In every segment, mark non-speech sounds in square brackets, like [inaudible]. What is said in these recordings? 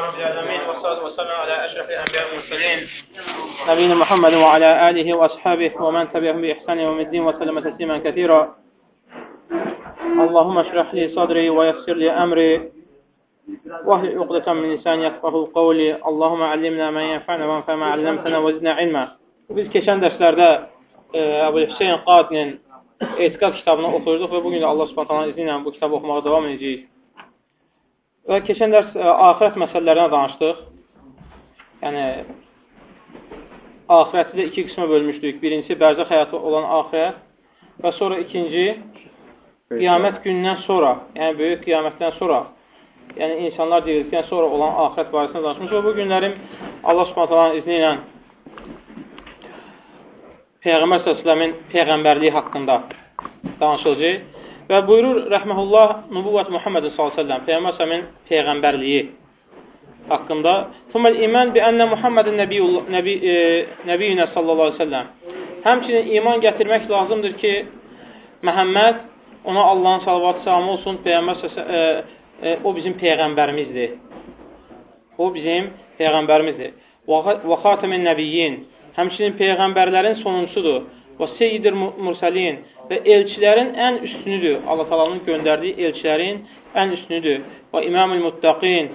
رب العالمين والصلاة والسلام على أشرف الأنبياء والمرسلين. نبينا محمد وعلى آله وأصحابه ومن تبعهم بإحسان يوم الدين وسلم تسليما كثيرا. اللهم اشرح لي صدري ويسر لي أمري. واهل عقدة من لساني يفقه قولي. اللهم علمنا ما ينفعنا وانفع ما علمتنا وزدنا علما. Biz keçən dərslərdə e, Əbu Hüseyin Qadinin etiqad kitabını oxuyurduq və bugün də Allah Subhanahu izni ilə bu kitabı oxumağa davam edəcəyik. Və keçən dərs ə, e, axirət məsələlərinə danışdıq. Yəni, axirəti də iki qismə bölmüşdük. Birincisi, bərzəx həyatı olan axirət və sonra ikinci, qiyamət gündən sonra, yəni böyük qiyamətdən sonra, yəni insanlar dirildikdən sonra olan axirət barəsində danışmış və bu günlərim Allah subhanətələrin izni ilə Peyğəmbər s.ə.v-in Peyğəmbərliyi haqqında danışılacaq. Və buyurur rəhməhullah Nubuvvat Muhammed s.ə.v Peyğəmbər s.ə.v-in Peyğəmbərliyi haqqında Thumməl iman bi ənə Muhammedin nəbiyyinə sallallahu aleyhi ve selləm Həmçinin iman gətirmək lazımdır ki, Məhəmməd ona Allahın salavatı salamı olsun, Peyğəmbər e, e, o bizim Peyğəmbərimizdir. O bizim Peyğəmbərimizdir. Və xatəmin nəbiyyin Həmçinin Peyğəmbərlərin sonuncusudur. Və seyyidir mürsəlin və elçilərin ən üstünüdür. Allah talanın göndərdiyi elçilərin ən üstünüdür. Və imamül muttaqin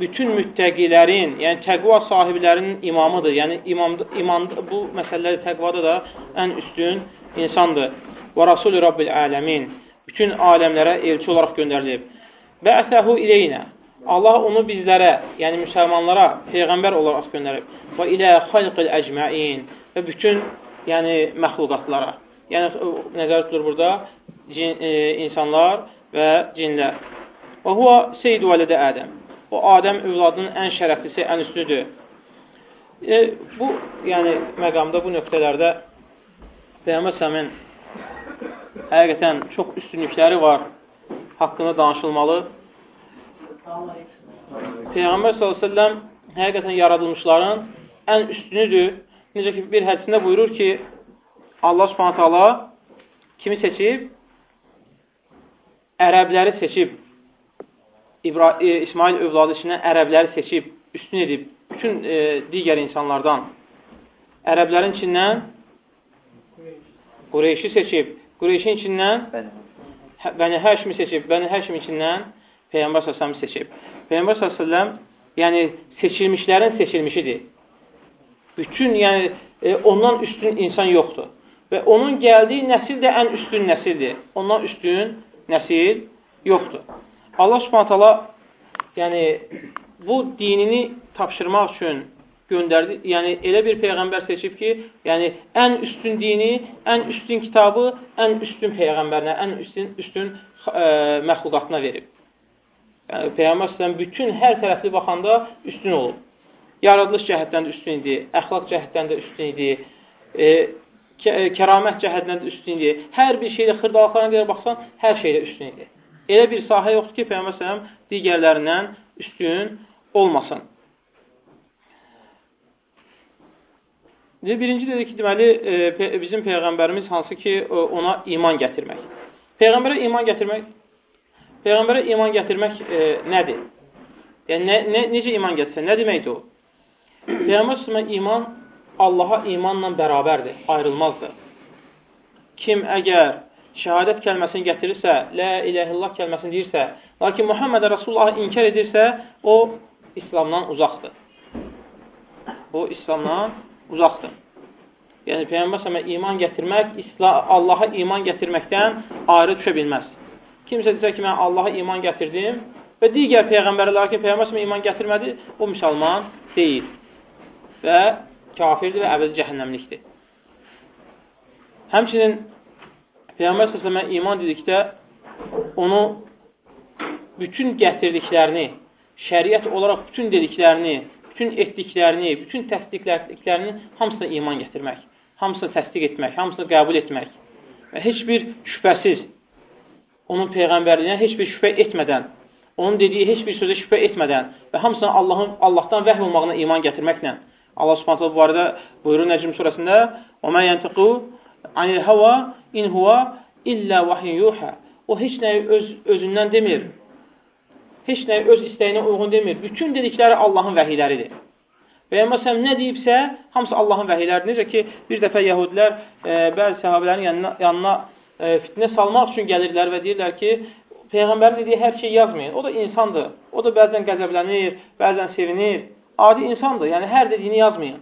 bütün müttəqilərin, yəni təqva sahiblərinin imamıdır. Yəni imam, imam bu məsələləri təqvada da ən üstün insandır. Və Rasulü Rabbil aləmin bütün aləmlərə elçi olaraq göndərilib. Və əsəhu ileynə Allah onu bizlərə, yəni müsəlmanlara peyğəmbər olaraq göndərib. Və ilə xalqil əcməin və bütün yəni məxluqatlara. Yəni nəzər tutulur burada cin, e, insanlar və cinlər. Və huwa seyyid vəlidə Ədəm. O Adəm övladının ən şərəflisi, ən üstüdür. E, bu yəni məqamda bu nöqtələrdə Peyğəmbər səmin həqiqətən çox üstünlükləri var. Haqqında danışılmalı. Peyğəmbər s.ə.v həqiqətən yaradılmışların ən üstünüdür. Necə ki, bir hədisində buyurur ki, Allah subhanət hala kimi seçib? Ərəbləri seçib. İbra e, İsmail övladı içindən ərəbləri seçib, üstün edib bütün e, digər insanlardan. Ərəblərin içindən Qureyşi seçib. Qureyşin içindən Bəni Həşmi seçib. Bəni Həşmi içindən Peyğəmbər s.ə.v seçib. Peyğəmbər s.ə.v yəni seçilmişlərin seçilmişidir bütün, yəni e, ondan üstün insan yoxdur. Və onun gəldiyi nəsil də ən üstün nəsildir. Ondan üstün nəsil yoxdur. Allah subhanətələ yəni bu dinini tapşırmaq üçün göndərdi. Yəni elə bir peyğəmbər seçib ki, yəni ən üstün dini, ən üstün kitabı, ən üstün peyğəmbərinə, ən üstün üstün ə, e, məxluqatına verib. Yəni peyğəmbər bütün hər tərəfli baxanda üstün olub yaradılış cəhətdən də üstün idi, əxlaq cəhətdən də üstün idi, e kəramət cəhətdən də üstün idi. Hər bir şeydə xırdalıqlarına qədər baxsan, hər şeydə üstün idi. Elə bir sahə yoxdur ki, Peyğəmbər sələm digərlərindən üstün olmasın. Birinci dedi ki, deməli, e, bizim Peyğəmbərimiz hansı ki, ona iman gətirmək. Peyğəmbərə iman gətirmək, Peyğəmbərə iman gətirmək e, nədir? Yəni, nə, nə, necə iman gətirsən? Nə deməkdir o? Peyğəmbər iman Allaha imanla bərabərdir, ayrılmazdır. Kim əgər şəhadət kəlməsini gətirirsə, Lə iləhillah kəlməsini deyirsə, lakin Muhammed Rasulullah inkar edirsə, o İslamdan uzaqdır. O İslamdan uzaqdır. Yəni, Peyğəmbər s.ə.və iman gətirmək, Allaha iman gətirməkdən ayrı düşə bilməz. Kimsə desə ki, mən Allaha iman gətirdim və digər Peyğəmbərə, lakin Peyğəmbər s.ə.və iman gətirmədi, o müsəlman deyil və kafirdir və əbədi cəhənnəmlikdir. Həmçinin Peyğəmbər səsəmə iman dedikdə onu bütün gətirdiklərini, şəriət olaraq bütün dediklərini, bütün etdiklərini, bütün təsdiqlərdiklərini hamısına iman gətirmək, hamısını təsdiq etmək, hamısını qəbul etmək və heç bir şübhəsiz onun Peyğəmbərliyinə heç bir şübhə etmədən, onun dediyi heç bir sözə şübhə etmədən və hamısına Allahın Allahdan vəhy olmağına iman gətirməklə Allah Subhanahu bu barədə buyurur Nəcm surəsində: "Və mə yəntiqu anil hava in huwa illə vahyun yuha." O heç nəyi öz özündən demir. heç nə öz istəyinə uyğun demir. Bütün dedikləri Allahın vəhiyləridir. Peyğəmbər səhəm nə deyibsə, hamısı Allahın vəhiyləridir. Necə ki, bir dəfə yəhudilər e, bəzi səhabələrin yanına, yanına e, fitnə salmaq üçün gəlirlər və deyirlər ki, Peyğəmbərin dediyi hər şey yazmayın. O da insandır. O da bəzən qəzəblənir, bəzən sevinir. Adi insandır. Yəni, hər dediyini yazmayın.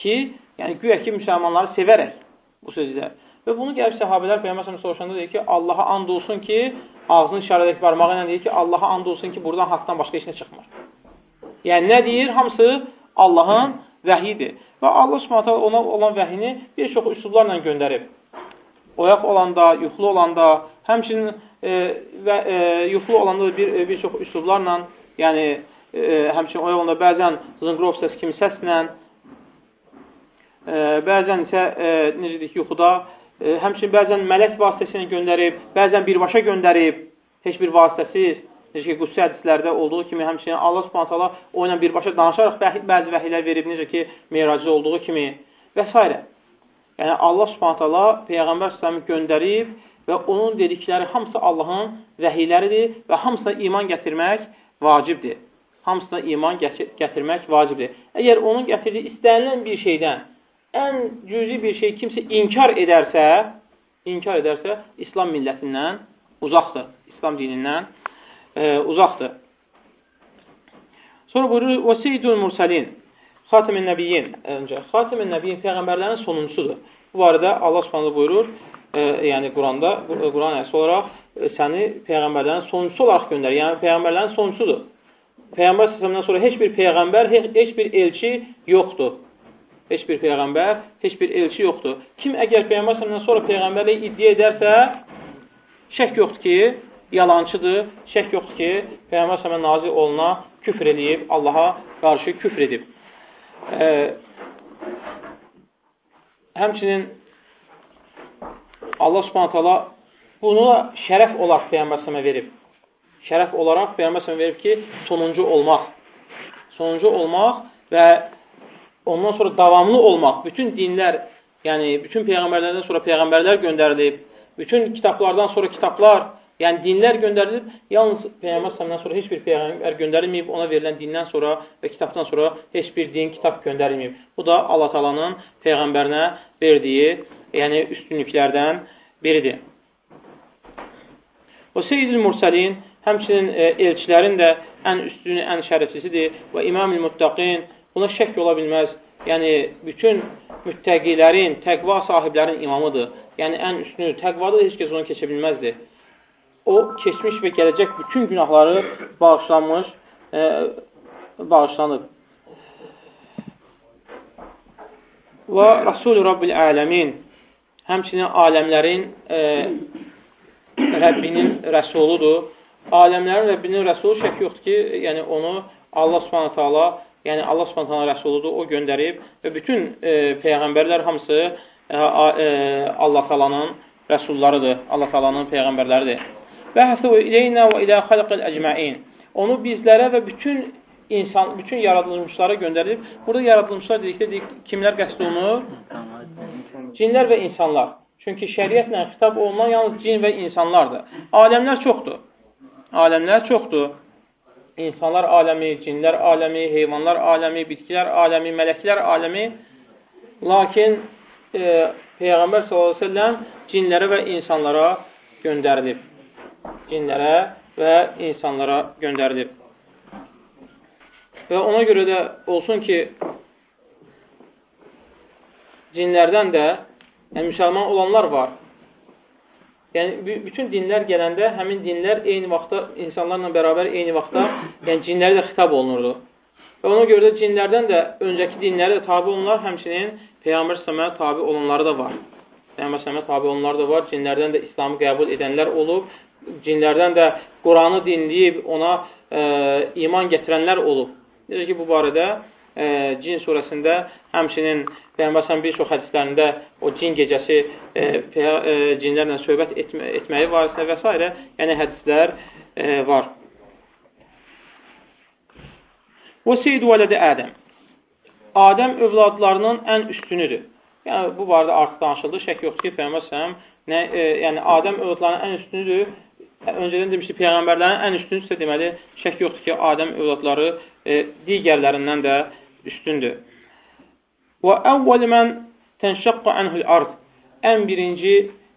Ki, yəni, güya ki, müsəlmanları sevərək bu sözlər. Və bunu gəlib səhabələr Peyğəmbər soruşanda deyir ki, Allaha and olsun ki, ağzını işarədək barmağı ilə deyir ki, Allaha and olsun ki, buradan haqdan başqa heç nə çıxmır. Yəni, nə deyir? Hamısı Allahın vəhidir. Və Allah subhanətə ona olan vəhini bir çox üsullarla göndərib. Oyaq olanda, yuxulu olanda, həmçinin e, və e, yuxulu olanda bir, e, bir çox üsullarla, yəni həmçinin oyaq olanda bəzən zınqrov səs kimi səslə, e, bəzən isə e, necə deyik, yuxuda e, həmçinin bəzən mələk vasitəsilə göndərib, bəzən birbaşa göndərib, heç bir vasitəsiz, necə ki, qüssə hədislərdə olduğu kimi, həmçinin Allah subhanət hala o ilə birbaşa danışaraq bəzi vəhilər verib, necə ki, meyracı olduğu kimi və s. Yəni, Allah subhanət hala Peyğəmbər s.ə.v göndərib və onun dedikləri hamısı Allahın vəhiyləridir və hamısına iman gətirmək vacibdir. Hamısına iman gətirmək vacibdir. Əgər onun gətirdiyi istənilən bir şeydən ən cüzi bir şey kimsə inkar edərsə, inkar edərsə, İslam millətindən uzaqdır. İslam dinindən e, uzaqdır. Sonra buyurur, və seyyidul mursəlin, xatimin nəbiyyin, öncə, xatimin nəbiyyin peyğəmbərlərin sonuncusudur. Bu barədə Allah subhanələ buyurur, e, yəni Quranda, Quran əyəsi olaraq e, səni peyğəmbərlərin sonuncusu olaraq göndərir. Yəni, peyğəmbərlərin sonuncusudur. Peyğəmbər səsəmdən sonra heç bir peyğəmbər, heç, heç bir elçi yoxdur. Heç bir peyğəmbər, heç bir elçi yoxdur. Kim əgər peyğəmbər səndən sonra peyğəmbərlik iddia edərsə, şək yoxdur ki, yalancıdır, şək yoxdur ki, peyğəmbər səmə nazil oluna küfr edib, Allaha qarşı küfr edib. E, həmçinin Allah subhanət hala bunu şərəf olaraq peyğəmbər səmə verib. Şərəf olaraq peyğəmbər verib ki, sonuncu olmaq. Sonuncu olmaq və ondan sonra davamlı olmaq, bütün dinlər, yəni bütün peyğəmbərlərdən sonra peyğəmbərlər göndərilib, bütün kitablardan sonra kitablar, yəni dinlər göndərilib, yalnız Peyğəmbər sallallahu sonra heç bir peyğəmbər göndərilməyib, ona verilən dindən sonra və kitabdan sonra heç bir din, kitab göndərilməyib. Bu da Allah Taala'nın peyğəmbərinə verdiyi, yəni üstünlüklərdən biridir. O Seyyidül Mursəlin həmçinin e, elçilərin də ən üstünü, ən şərəflisidir və İmam-ül Muttaqin Buna şək ola bilməz. Yəni, bütün müttəqilərin, təqva sahiblərin imamıdır. Yəni, ən üstünü, təqvada heç kəs onu keçə bilməzdir. O, keçmiş və gələcək bütün günahları bağışlanmış, e, bağışlanıb. Və Rasulü Rabbil Aləmin həmçinin aləmlərin e, Rəbbinin rəsuludur. Aləmlərin Rəbbinin rəsulu şək yoxdur ki, yəni onu Allah subhanətə Allah yəni Allah Subhanahu rəsuludur, o göndərib və bütün e, peyğəmbərlər hamısı e, e, Allah Taala'nın rəsullarıdır, Allah Taala'nın peyğəmbərləridir. Bəhsu ileynə və ilə xalqil əcmaîn. Onu bizlərə və bütün insan, bütün yaradılmışlara göndərib. Burada yaradılmışlar dedikdə dedik, kimlər qəsd olunur? Cinlər və insanlar. Çünki şəriətlə xitab olunan yalnız cin və insanlardır. Aləmlər çoxdur. Aləmlər çoxdur insanlar aləmi, cinlər aləmi, heyvanlar aləmi, bitkilər aləmi, mələklər aləmi. Lakin e, Peyğəmbər s.ə.v cinlərə və insanlara göndərilib. Cinlərə və insanlara göndərilib. Və ona görə də olsun ki, cinlərdən də yəni, müsəlman olanlar var. Yəni, bütün dinlər gələndə həmin dinlər eyni vaxtda, insanlarla bərabər eyni vaxtda yəni, cinləri də xitab olunurdu. Və ona görə də cinlərdən də öncəki dinləri də tabi olunlar, həmçinin Peyğəmbər səməyə tabi olanları da var. Peyğəmbər səməyə tabi olanları da var, cinlərdən də İslamı qəbul edənlər olub, cinlərdən də Quranı dinləyib, ona ə, iman gətirənlər olub. Necə ki, bu barədə ə, cin surəsində həmçinin Peyğəmbər bir çox hədislərində o cin gecəsi e, e, cinlərlə söhbət etmə, etməyi barəsində və s. yəni hədislər e, var. Və seyyid vələdə Ədəm. Adəm övladlarının ən üstünüdür. Yəni, bu barədə artıq danışıldı. Şək yoxdur ki, Peyğəmbər səhəm, nə, e, yəni Adəm övladlarının ən üstünüdür. öncədən demişdi, Peyğəmbərlərin ən üstüncüsə deməli, şək yoxdur ki, Adəm övladları e, digərlərindən də üstündür. Və əvvəl mən tənşəqqə ənhül ard. Ən birinci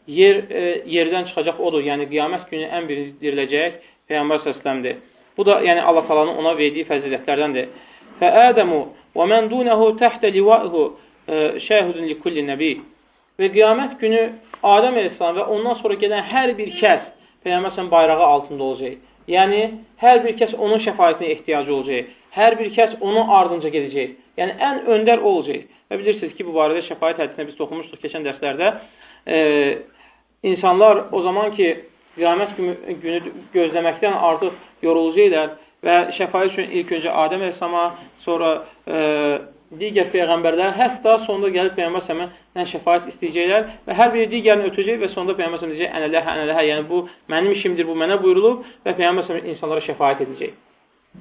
yer, e, yerdən çıxacaq odur. Yəni, qiyamət günü ən birinci diriləcək Peyğəmbər səsləmdir. Bu da yəni Allah talanın ona verdiyi fəzilətlərdəndir. Fə Ədəmu və mən dunəhu təhtə livaihu şəhudun li kulli nəbi. Və qiyamət günü Adəm əleyhissalam və ondan sonra gələn hər bir kəs Peyğəmbər bayrağı altında olacaq. Yəni, hər bir kəs onun şəfayətinə ehtiyacı olacaq. Hər bir kəs onun ardınca gedəcək. Yəni, ən öndər olacaq. Və bilirsiniz ki, bu barədə şəfayət hədisində biz toxumuşduq keçən dərslərdə. E, insanlar o zaman ki, qiyamət günü gözləməkdən artıq yorulacaqlar və şəfayət üçün ilk öncə Adəm əleyhissama, sonra e, digər peyğəmbərlər hətta sonda gəlib Peyğəmbər səmən şəfaət istəyəcəklər və hər biri digərini ötəcək və sonda Peyğəmbər səmən deyəcək, ənələhə, ənələhə, yəni bu mənim işimdir, bu mənə buyurulub və Peyğəmbər səmən insanlara şəfaət edəcək.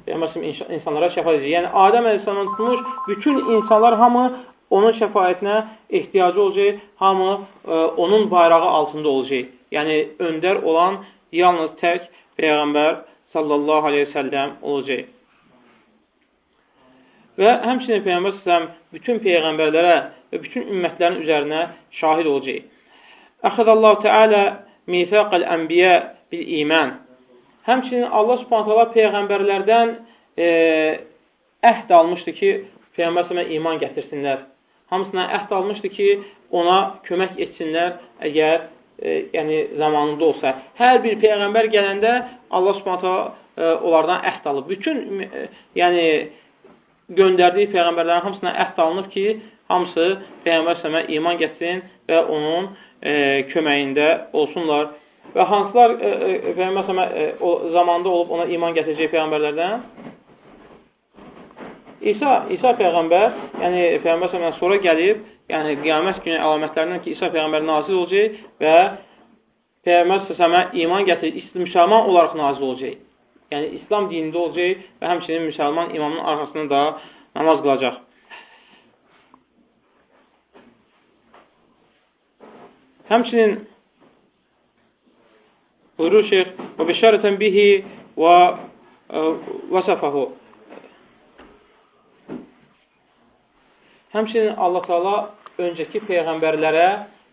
Peyğəmbər səmən insanlara şəfaət edəcək. Yəni Adəm əleyhissalamın tutmuş bütün insanlar hamı onun şəfaətinə ehtiyacı olacaq, hamı ə, e, onun bayrağı altında olacaq. Yəni öndər olan yalnız tək Peyğəmbər sallallahu aleyhi və səlləm olacaq. Və həmçinin Peyğəmbər səsəm bütün peyğəmbərlərə və bütün ümmətlərin üzərinə şahid olacaq. Əxədəllahu Teala mifəqəl ənbiyə bil iman. Həmçinin Allah subhanətələ peyğəmbərlərdən e, əhd almışdı ki, Peyğəmbər sələmə iman gətirsinlər. Hamısına əhd almışdı ki, ona kömək etsinlər əgər e, yəni zamanında olsa. Hər bir peyğəmbər gələndə Allah subhanətələ e, onlardan əhd alıb. Bütün e, yəni göndərdiyi peyğəmbərlərin hamısına əhd alınıb ki, hamısı Peyğəmbər sələmə iman gətirsin və onun e, köməyində olsunlar. Və hansılar e, e, Peyğəmbər e, o zamanda olub ona iman gətirəcək peyğəmbərlərdən? İsa, İsa peyğəmbər, yəni Peyğəmbər sələmdən sonra gəlib, yəni qiyamət günü əlamətlərindən ki, İsa peyğəmbər nazil olacaq və Peyğəmbər sələmə iman gətirib, müsəlman olaraq nazil olacaq yəni İslam dinində olacaq və həmçinin müsəlman imamın arxasında da namaz qılacaq. Həmçinin buyurur şeyx və bişarətən bihi və vəsəfəhu Həmçinin Allah Taala öncəki peyğəmbərlərə,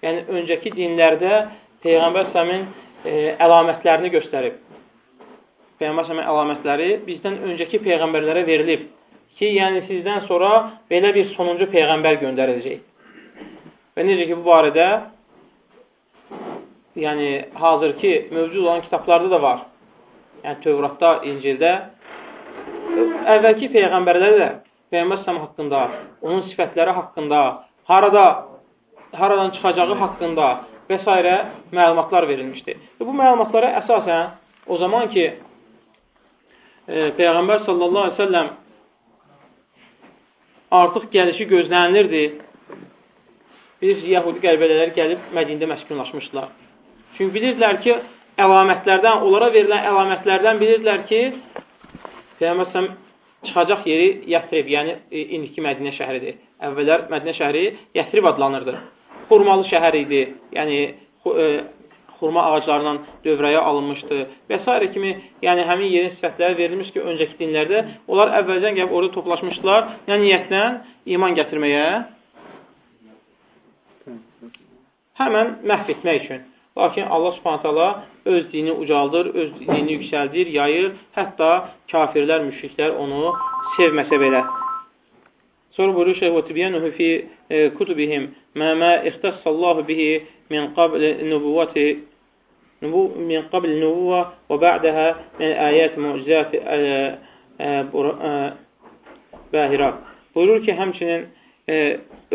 yəni öncəki dinlərdə peyğəmbər səmin e, əlamətlərini göstərib. Peyğəmbər səmə əlamətləri bizdən öncəki peyğəmbərlərə verilib ki, yəni sizdən sonra belə bir sonuncu peyğəmbər göndəriləcək. Və necə ki, bu barədə yəni hazırki mövcud olan kitablarda da var. Yəni Tövratda, İncildə əvvəlki peyğəmbərlərə də Peyğəmbər səm haqqında, onun sifətləri haqqında, harada haradan çıxacağı haqqında və s. məlumatlar verilmişdir. Və bu məlumatlara əsasən o zaman ki, e, Peyğəmbər sallallahu aleyhi ve selləm artıq gəlişi gözlənilirdi. Bilirsiniz, Yahudi qəlbələr gəlib Mədində məskunlaşmışdılar. Çünki bilirdilər ki, əlamətlərdən, onlara verilən əlamətlərdən bilirdilər ki, Peyğəmbər çıxacaq yeri Yətrib, yəni e, indiki Mədinə şəhəridir. Əvvəllər Mədinə şəhəri Yətrib adlanırdı. Xurmalı şəhər idi, yəni e, xurma ağaclarından dövrəyə alınmışdı və s. kimi, yəni həmin yerin sifətləri verilmiş ki, öncəki dinlərdə onlar əvvəlcən gəlib orada toplaşmışdılar, yəni niyyətlə iman gətirməyə, həmən məhv etmək üçün. Lakin Allah subhanətələ öz dini ucaldır, öz dini yüksəldir, yayır, hətta kafirlər, müşriklər onu sevməsə belə. Sonra buyurur Şeyh və tibiyyənuhu fi e, kutubihim mə mə ixtəssallahu bihi min qabl nübüvvəti min qabl nübüvvə və ba'dəhə min ayət mucizət bəhirə. Buyurur ki, həmçinin e,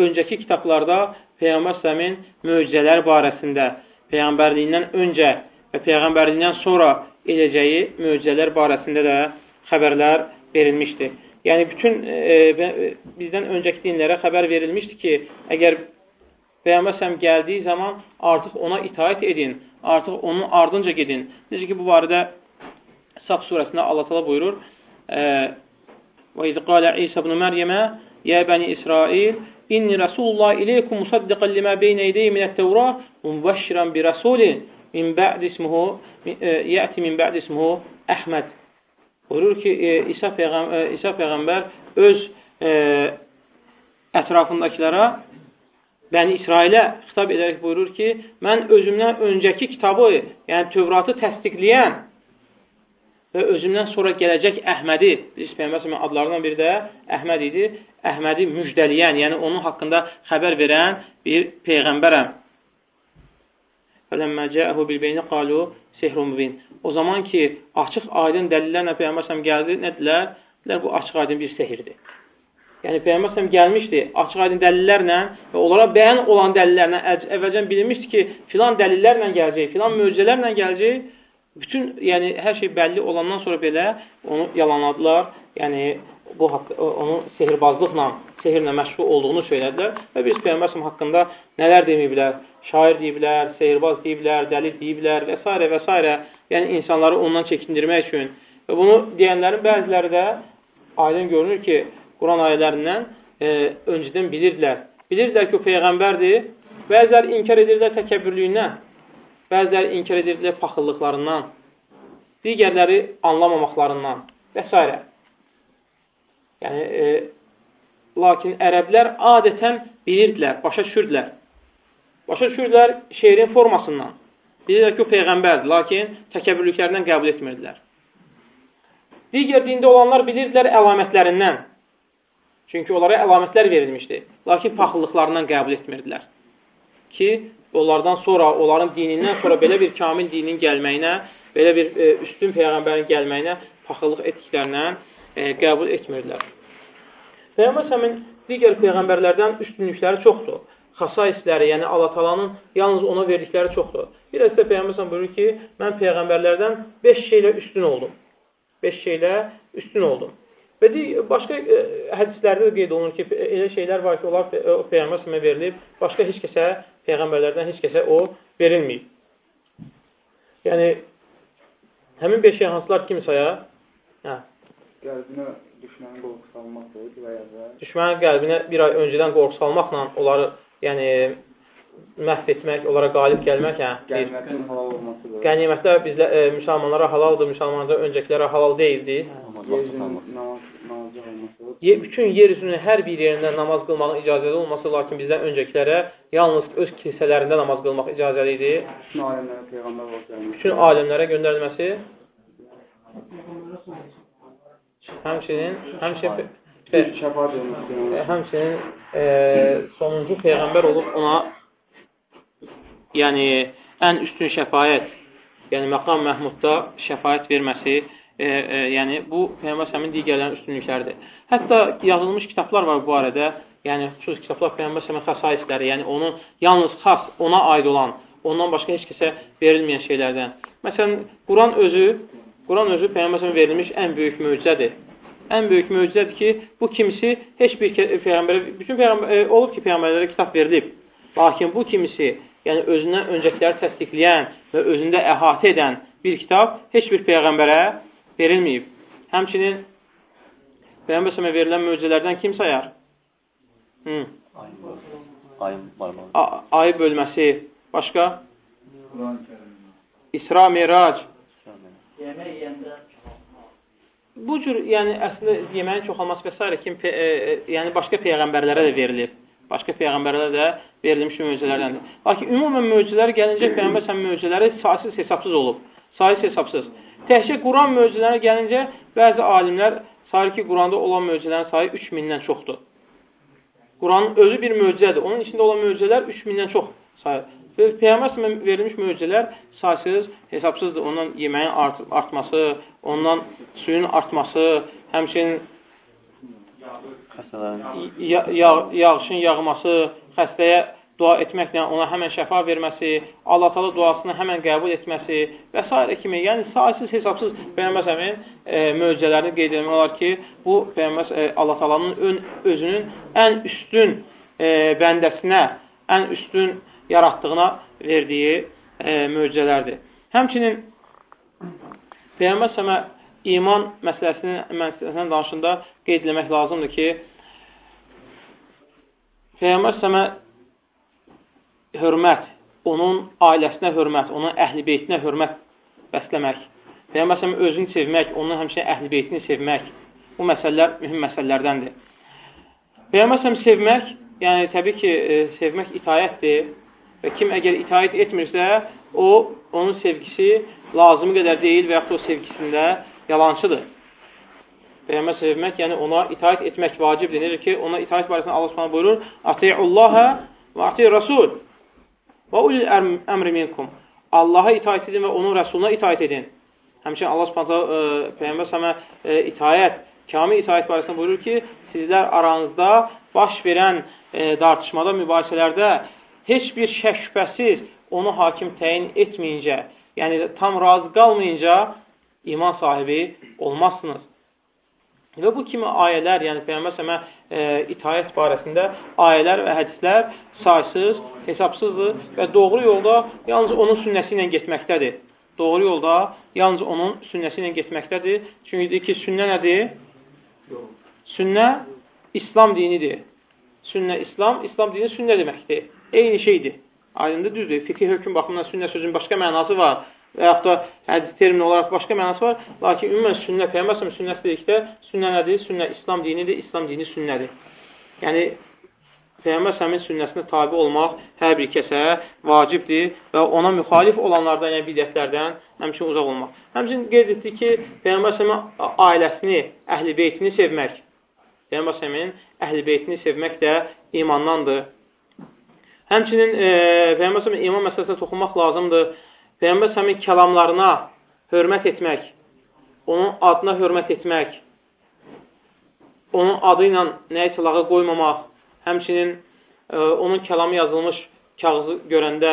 öncəki kitablarda Peyğəmbər səmin möcüzələr barəsində Peyğəmbərliyindən öncə və Peyğəmbərliyindən sonra edəcəyi möcüzələr barəsində də xəbərlər verilmişdir. Yəni, bütün e, e, bizdən öncəki dinlərə xəbər verilmişdir ki, əgər Peyğəmbər səhəm gəldiyi zaman artıq ona itaət edin, artıq onun ardınca gedin. Necə ki, bu barədə Saf surəsində Allah tala buyurur, Və iz qalə İsa ibn Məryəmə, Yə bəni İsrail, İnni Rasulullah ileykum musaddiqan limə beynə ideyi minət-Təvrah, mübəşşirən bir rəsulin, min ba'd ismuhu yəti min ba'd ismuhu Əhməd. Buyurur ki, e, İsa, Peyğəmbər, e, İsa Peyğəmbər öz e, ətrafındakilərə Bəni İsrailə xitab edərək buyurur ki, mən özümdən öncəki kitabı, yəni Tövratı təsdiqləyən və özümdən sonra gələcək Əhmədi, biz Peyğəmbər adlarından biri də Əhməd idi, Əhmədi müjdəliyən, yəni onun haqqında xəbər verən bir Peyğəmbərəm. Fələmmə cəəhu bilbeyni qalu sehrun mubin. O zaman ki, açıq aydın dəlillərlə Peyğəmbər gəldi, nədirlər? Dedilər, bu açıq aydın bir sehirdir. Yəni Peyğəmbər gəlmişdi açıq aydın dəlillərlə və onlara bəyan olan dəlillərlə əvvəlcən bilinmişdi ki, filan dəlillərlə gələcək, filan möcüzələrlə gələcək. Bütün, yəni hər şey bəlli olandan sonra belə onu yalanladılar. Yəni bu onu sehirbazlıqla, sehirlə məşğul olduğunu söylədilər və biz Peyğəmbər haqqında nələr deməyiblər? Şair deyiblər, sehirbaz deyiblər, dəli deyiblər və s. və s. Yəni insanları ondan çəkindirmək üçün. Və bunu deyənlərin bəziləri də aydın görünür ki, Quran ayələrindən e, öncədən bilirdilər. Bilirdilər ki, o Peyğəmbərdir. Bəziləri inkar edirlər təkəbbürlüyündən, bəziləri inkar edirlər paxıllıqlarından, digərləri anlamamaqlarından və s. Yəni, e, lakin ərəblər adətən bilirdilər, başa düşürdülər. Başa düşürdülər şeirin formasından. Bilirlər ki, o Peyğəmbərdir, lakin təkəbbürlüklərindən qəbul etmirdilər. Digər dində olanlar bilirdilər əlamətlərindən. Çünki onlara əlamətlər verilmişdi. Lakin paxıllıqlarından qəbul etmirdilər. Ki, onlardan sonra, onların dinindən sonra belə bir kamil dinin gəlməyinə, belə bir e, üstün Peyğəmbərin gəlməyinə paxıllıq etdiklərindən e, qəbul etmirdilər. Peyğəmbər səmin digər Peyğəmbərlərdən üstünlükləri çoxdur. Xasaisləri, yəni Allah talanın yalnız ona verdikləri çoxdur. Bir əsdə Peyğəmbər səmin buyurur ki, mən Peyğəmbərlərdən 5 şeylə üstün oldum. 5 şeylə üstün oldum. Və başqa e, hədislərdə də qeyd olunur ki, elə şeylər var ki, onlar e, Peyğəmbər sələmə verilib, başqa heç kəsə, Peyğəmbərlərdən heç kəsə o verilməyib. Yəni, həmin beş şey hansılar kim sayar? Hə. Qəlbinə düşmənin qorxu salmaqdır və ya da... Düşmənin qəlbinə bir ay öncədən qorxu salmaqla onları, yəni, məhv etmək, onlara qalib gəlmək, hə. Qənimətin halal olmasıdır. Qənimətlər bizlə, e, müsəlmanlara halaldır, müsəlmanlara öncəkilərə halal deyildi. Namaz bütün yer üzünün hər bir yerində namaz qılmağın icazəli olması, lakin bizdən öncəkilərə yalnız öz kilsələrində namaz qılmaq icazəli idi. Bütün Peyğəmbər göndərilməsi. Bütün aləmlərə göndərilməsi. Həmçinin, həmçinin, həmçinin e, sonuncu Peyğəmbər olub ona yəni ən üstün şəfayət, yəni məqam Məhmudda şəfayət verməsi, e, e, yəni bu Peyğəmbər səmin digərlərinin üstünlükləridir. Hətta yazılmış kitablar var bu barədə, yəni xüsus kitablar Peyğəmbər səmin xəsaisləri, yəni onun yalnız xas, ona aid olan, ondan başqa heç kəsə verilməyən şeylərdən. Məsələn, Quran özü, Quran özü Peyğəmbər səmin verilmiş ən böyük möcüzədir. Ən böyük möcüzədir ki, bu kimisi heç bir peyğəmbərə, bütün peyğəmbər e, olub ki, peyğəmbərlərə kitab verilib. Lakin bu kimisi, yəni özündən öncəkiləri təsdiqləyən və özündə əhatə edən bir kitab heç bir peyğəmbərə verilməyib. Həmçinin Peyğəmbər sələmə verilən möcüzələrdən kim sayar? Hı. Ayı bölməsi. Başqa? İsra Mirac. Bu cür, yəni əslində yeməyin çoxalması və s. kim, e, e, yəni başqa peyğəmbərlərə də verilib. Başqa peyğəmbərlərə də verilmiş möcüzələrdəndir. Lakin ümumən möcüzələr gəlincə [clears throat] Peyğəmbər sən möcüzələri saysız hesabsız olub. Saysız hesabsız. Təhşə Quran möcüzələrə gəlincə, bəzi alimlər sayır ki, Quranda olan möcüzələrin sayı 3000-dən çoxdur. Quranın özü bir möcüzədir. Onun içində olan möcüzələr 3000-dən çox sayır. Peyğəmbər verilmiş möcüzələr saysız, hesabsızdır. Ondan yeməyin art artması, ondan suyun artması, həmçinin ya yağ yağışın yağması, xəstəyə dua etməklə ona həmən şəfa verməsi, Allah taala duasını həmən qəbul etməsi və s. kimi, yəni saysız hesabsız Peyğəmbər səmin e, möcüzələrini qeyd etmək olar ki, bu Peyğəmbər e, Allah taalanın özünün ən üstün e, bəndəsinə, ən üstün yaratdığına verdiyi e, möcüzələrdir. Həmçinin Peyğəmbər səmə iman məsələsinin məsələsindən danışında qeyd etmək lazımdır ki, Peyğəmbər səmə hörmət, onun ailəsinə hörmət, onun əhl-i beytinə hörmət bəsləmək. Peyğəmbər s.ə.v özünü sevmək, onun həmçinin əhl-i beytini sevmək. Bu məsələlər mühüm məsələlərdəndir. Peyğəmbər s.ə.v sevmək, yəni təbii ki, e, sevmək itayətdir və kim əgər itayət etmirsə, o, onun sevgisi lazımı qədər deyil və yaxud o sevgisində yalancıdır. Peyğəmbər sevmək, yəni ona itaət etmək vacibdir. Necə ki, ona itaət barəsində Allah Subhanahu buyurur: "Atiullaha və ati Rasul və ulil əmri minkum." Allaha itaət edin və onun rəsuluna itaət edin. Həmçinin Allah Subhanahu e, Peyğəmbər səmə e, itaət, kamil itaət barəsində buyurur ki, sizlər aranızda baş verən e, dartışmada, mübahisələrdə heç bir şək şübhəsiz onu hakim təyin etməyincə, yəni tam razı qalmayınca iman sahibi olmazsınız. Və bu kimi ayələr, yəni Peyğəmbər sələmə e, itayət barəsində ayələr və hədislər saysız, hesabsızdır və doğru yolda yalnız onun sünnəsi ilə getməkdədir. Doğru yolda yalnız onun sünnəsi ilə getməkdədir. Çünki ki, sünnə nədir? Sünnə İslam dinidir. Sünnə İslam, İslam dini sünnə deməkdir. Eyni şeydir. Aydındır, düzdür. Fiqhi hökm baxımından sünnə sözün başqa mənası var və yaxud da hədis termin olaraq başqa mənası var. Lakin ümumən sünnə, Peyğəmbər sünnəsi dedikdə, sünnə nədir? Sünnə İslam dinidir, İslam dini sünnədir. Yəni, Peyğəmbər səmin sünnəsinə tabi olmaq hər bir kəsə vacibdir və ona müxalif olanlardan, yəni bidətlərdən həmçin uzaq olmaq. Həmçin qeyd etdik ki, Peyğəmbər səmin ailəsini, əhl-i beytini sevmək, Peyğəmbər səmin əhl-i beytini sevmək də imandandır. Həmçinin e, Peyğəmbər səmin iman məsələsinə toxunmaq lazımdır. Peyğəmbər səmin kəlamlarına hörmət etmək, onun adına hörmət etmək, onun adı ilə nəyisə lağı qoymamaq, həmçinin ə, e, onun kəlamı yazılmış kağızı görəndə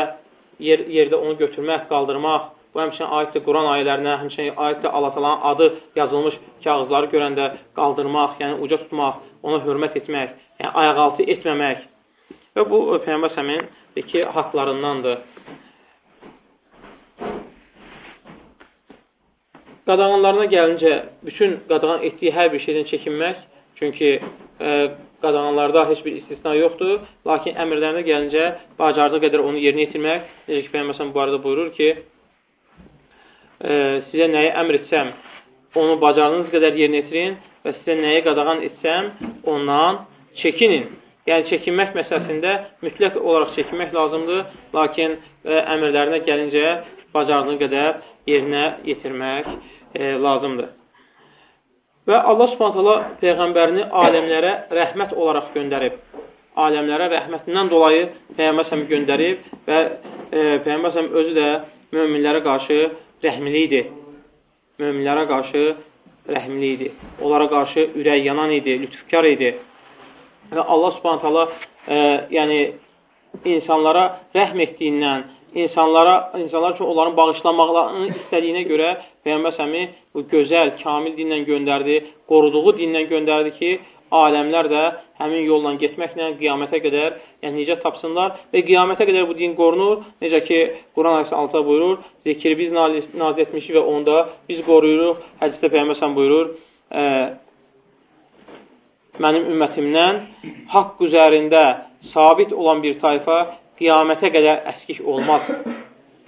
yer, yerdə onu götürmək, qaldırmaq, bu həmçinin aiddir Quran ayələrinə, həmçinin aiddir Allah talanın adı yazılmış kağızları görəndə qaldırmaq, yəni uca tutmaq, ona hörmət etmək, yəni ayaqaltı etməmək və bu Peyğəmbər səmin iki haqlarındandır. Qadağanlarına gəlincə, bütün qadağan etdiyi hər bir şeydən çəkinmək, çünki e, qadağanlarda heç bir istisna yoxdur, lakin əmrlərinə gəlincə, bacardığı qədər onu yerinə yetirmək, necə ki, Peyyəməsən bu arada buyurur ki, e, sizə nəyi əmr etsəm, onu bacardığınız qədər yerinə yetirin və sizə nəyi qadağan etsəm, ondan çəkinin. Yəni, çəkinmək məsələsində mütləq olaraq çəkinmək lazımdır, lakin e, əmrlərinə gəlincə, bacardığı qədər yerinə yetirmək e, lazımdır. Və Allah subhanətələ Peyğəmbərini aləmlərə rəhmət olaraq göndərib. Aləmlərə rəhmətindən dolayı Peyğəmbər göndərib və e, Peyğəmbər özü də möminlərə qarşı rəhmli idi. Möminlərə qarşı rəhmli idi. Onlara qarşı ürək yanan idi, lütfkar idi. Və Allah subhanətələ e, yəni insanlara rəhm etdiyindən, insanlara, insanlar üçün onların bağışlanmaqlarını istədiyinə görə Peyğəmbər səmi bu gözəl, kamil dinlə göndərdi, qoruduğu dinlə göndərdi ki, aləmlər də həmin yolla getməklə qiyamətə qədər, yəni necə tapsınlar və qiyamətə qədər bu din qorunur. Necə ki, Quran ayəsi 6 buyurur, zikri biz nazil etmişik və onda biz qoruyuruq. Hədisdə Peyğəmbər buyurur, ə, mənim ümmətimdən haqq üzərində sabit olan bir tayfa qiyamətə qədər əskik olmaz.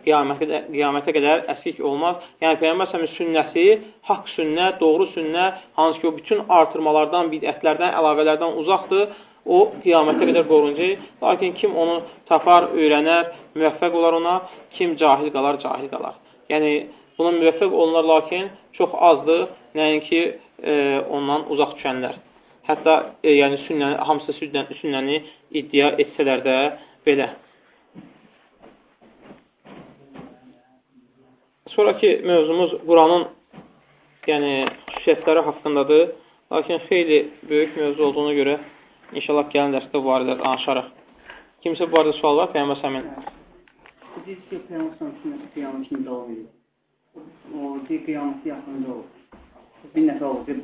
Qiyamətə, qiyamətə qədər əskik olmaz. Yəni, Peyyəmbər sünnəsi, haqq sünnə, doğru sünnə, hansı ki, o bütün artırmalardan, bidətlərdən, əlavələrdən uzaqdır, o qiyamətə qədər qorunacaq. Lakin kim onu tapar, öyrənər, müvəffəq olar ona, kim cahil qalar, cahil qalar. Yəni, buna müvəffəq olunlar, lakin çox azdır, nəinki e, ondan uzaq düşənlər. Hətta e, yəni sünnəni, hamısı sünnəni iddia etsələr də belə. Sonraki mövzumuz Quranın yəni, xüsusiyyətləri haqqındadır. Lakin xeyli böyük mövzu olduğuna görə inşallah gələn dərsdə bu barədə danışarıq. Kimsə bu barədə sual var? Peyyəmbər Səmin. Deyir ki, Peyyəmbər Səmin qiyamətini davam edir. O, deyir qiyaməti yaxında olur. Bir nəfə olur ki,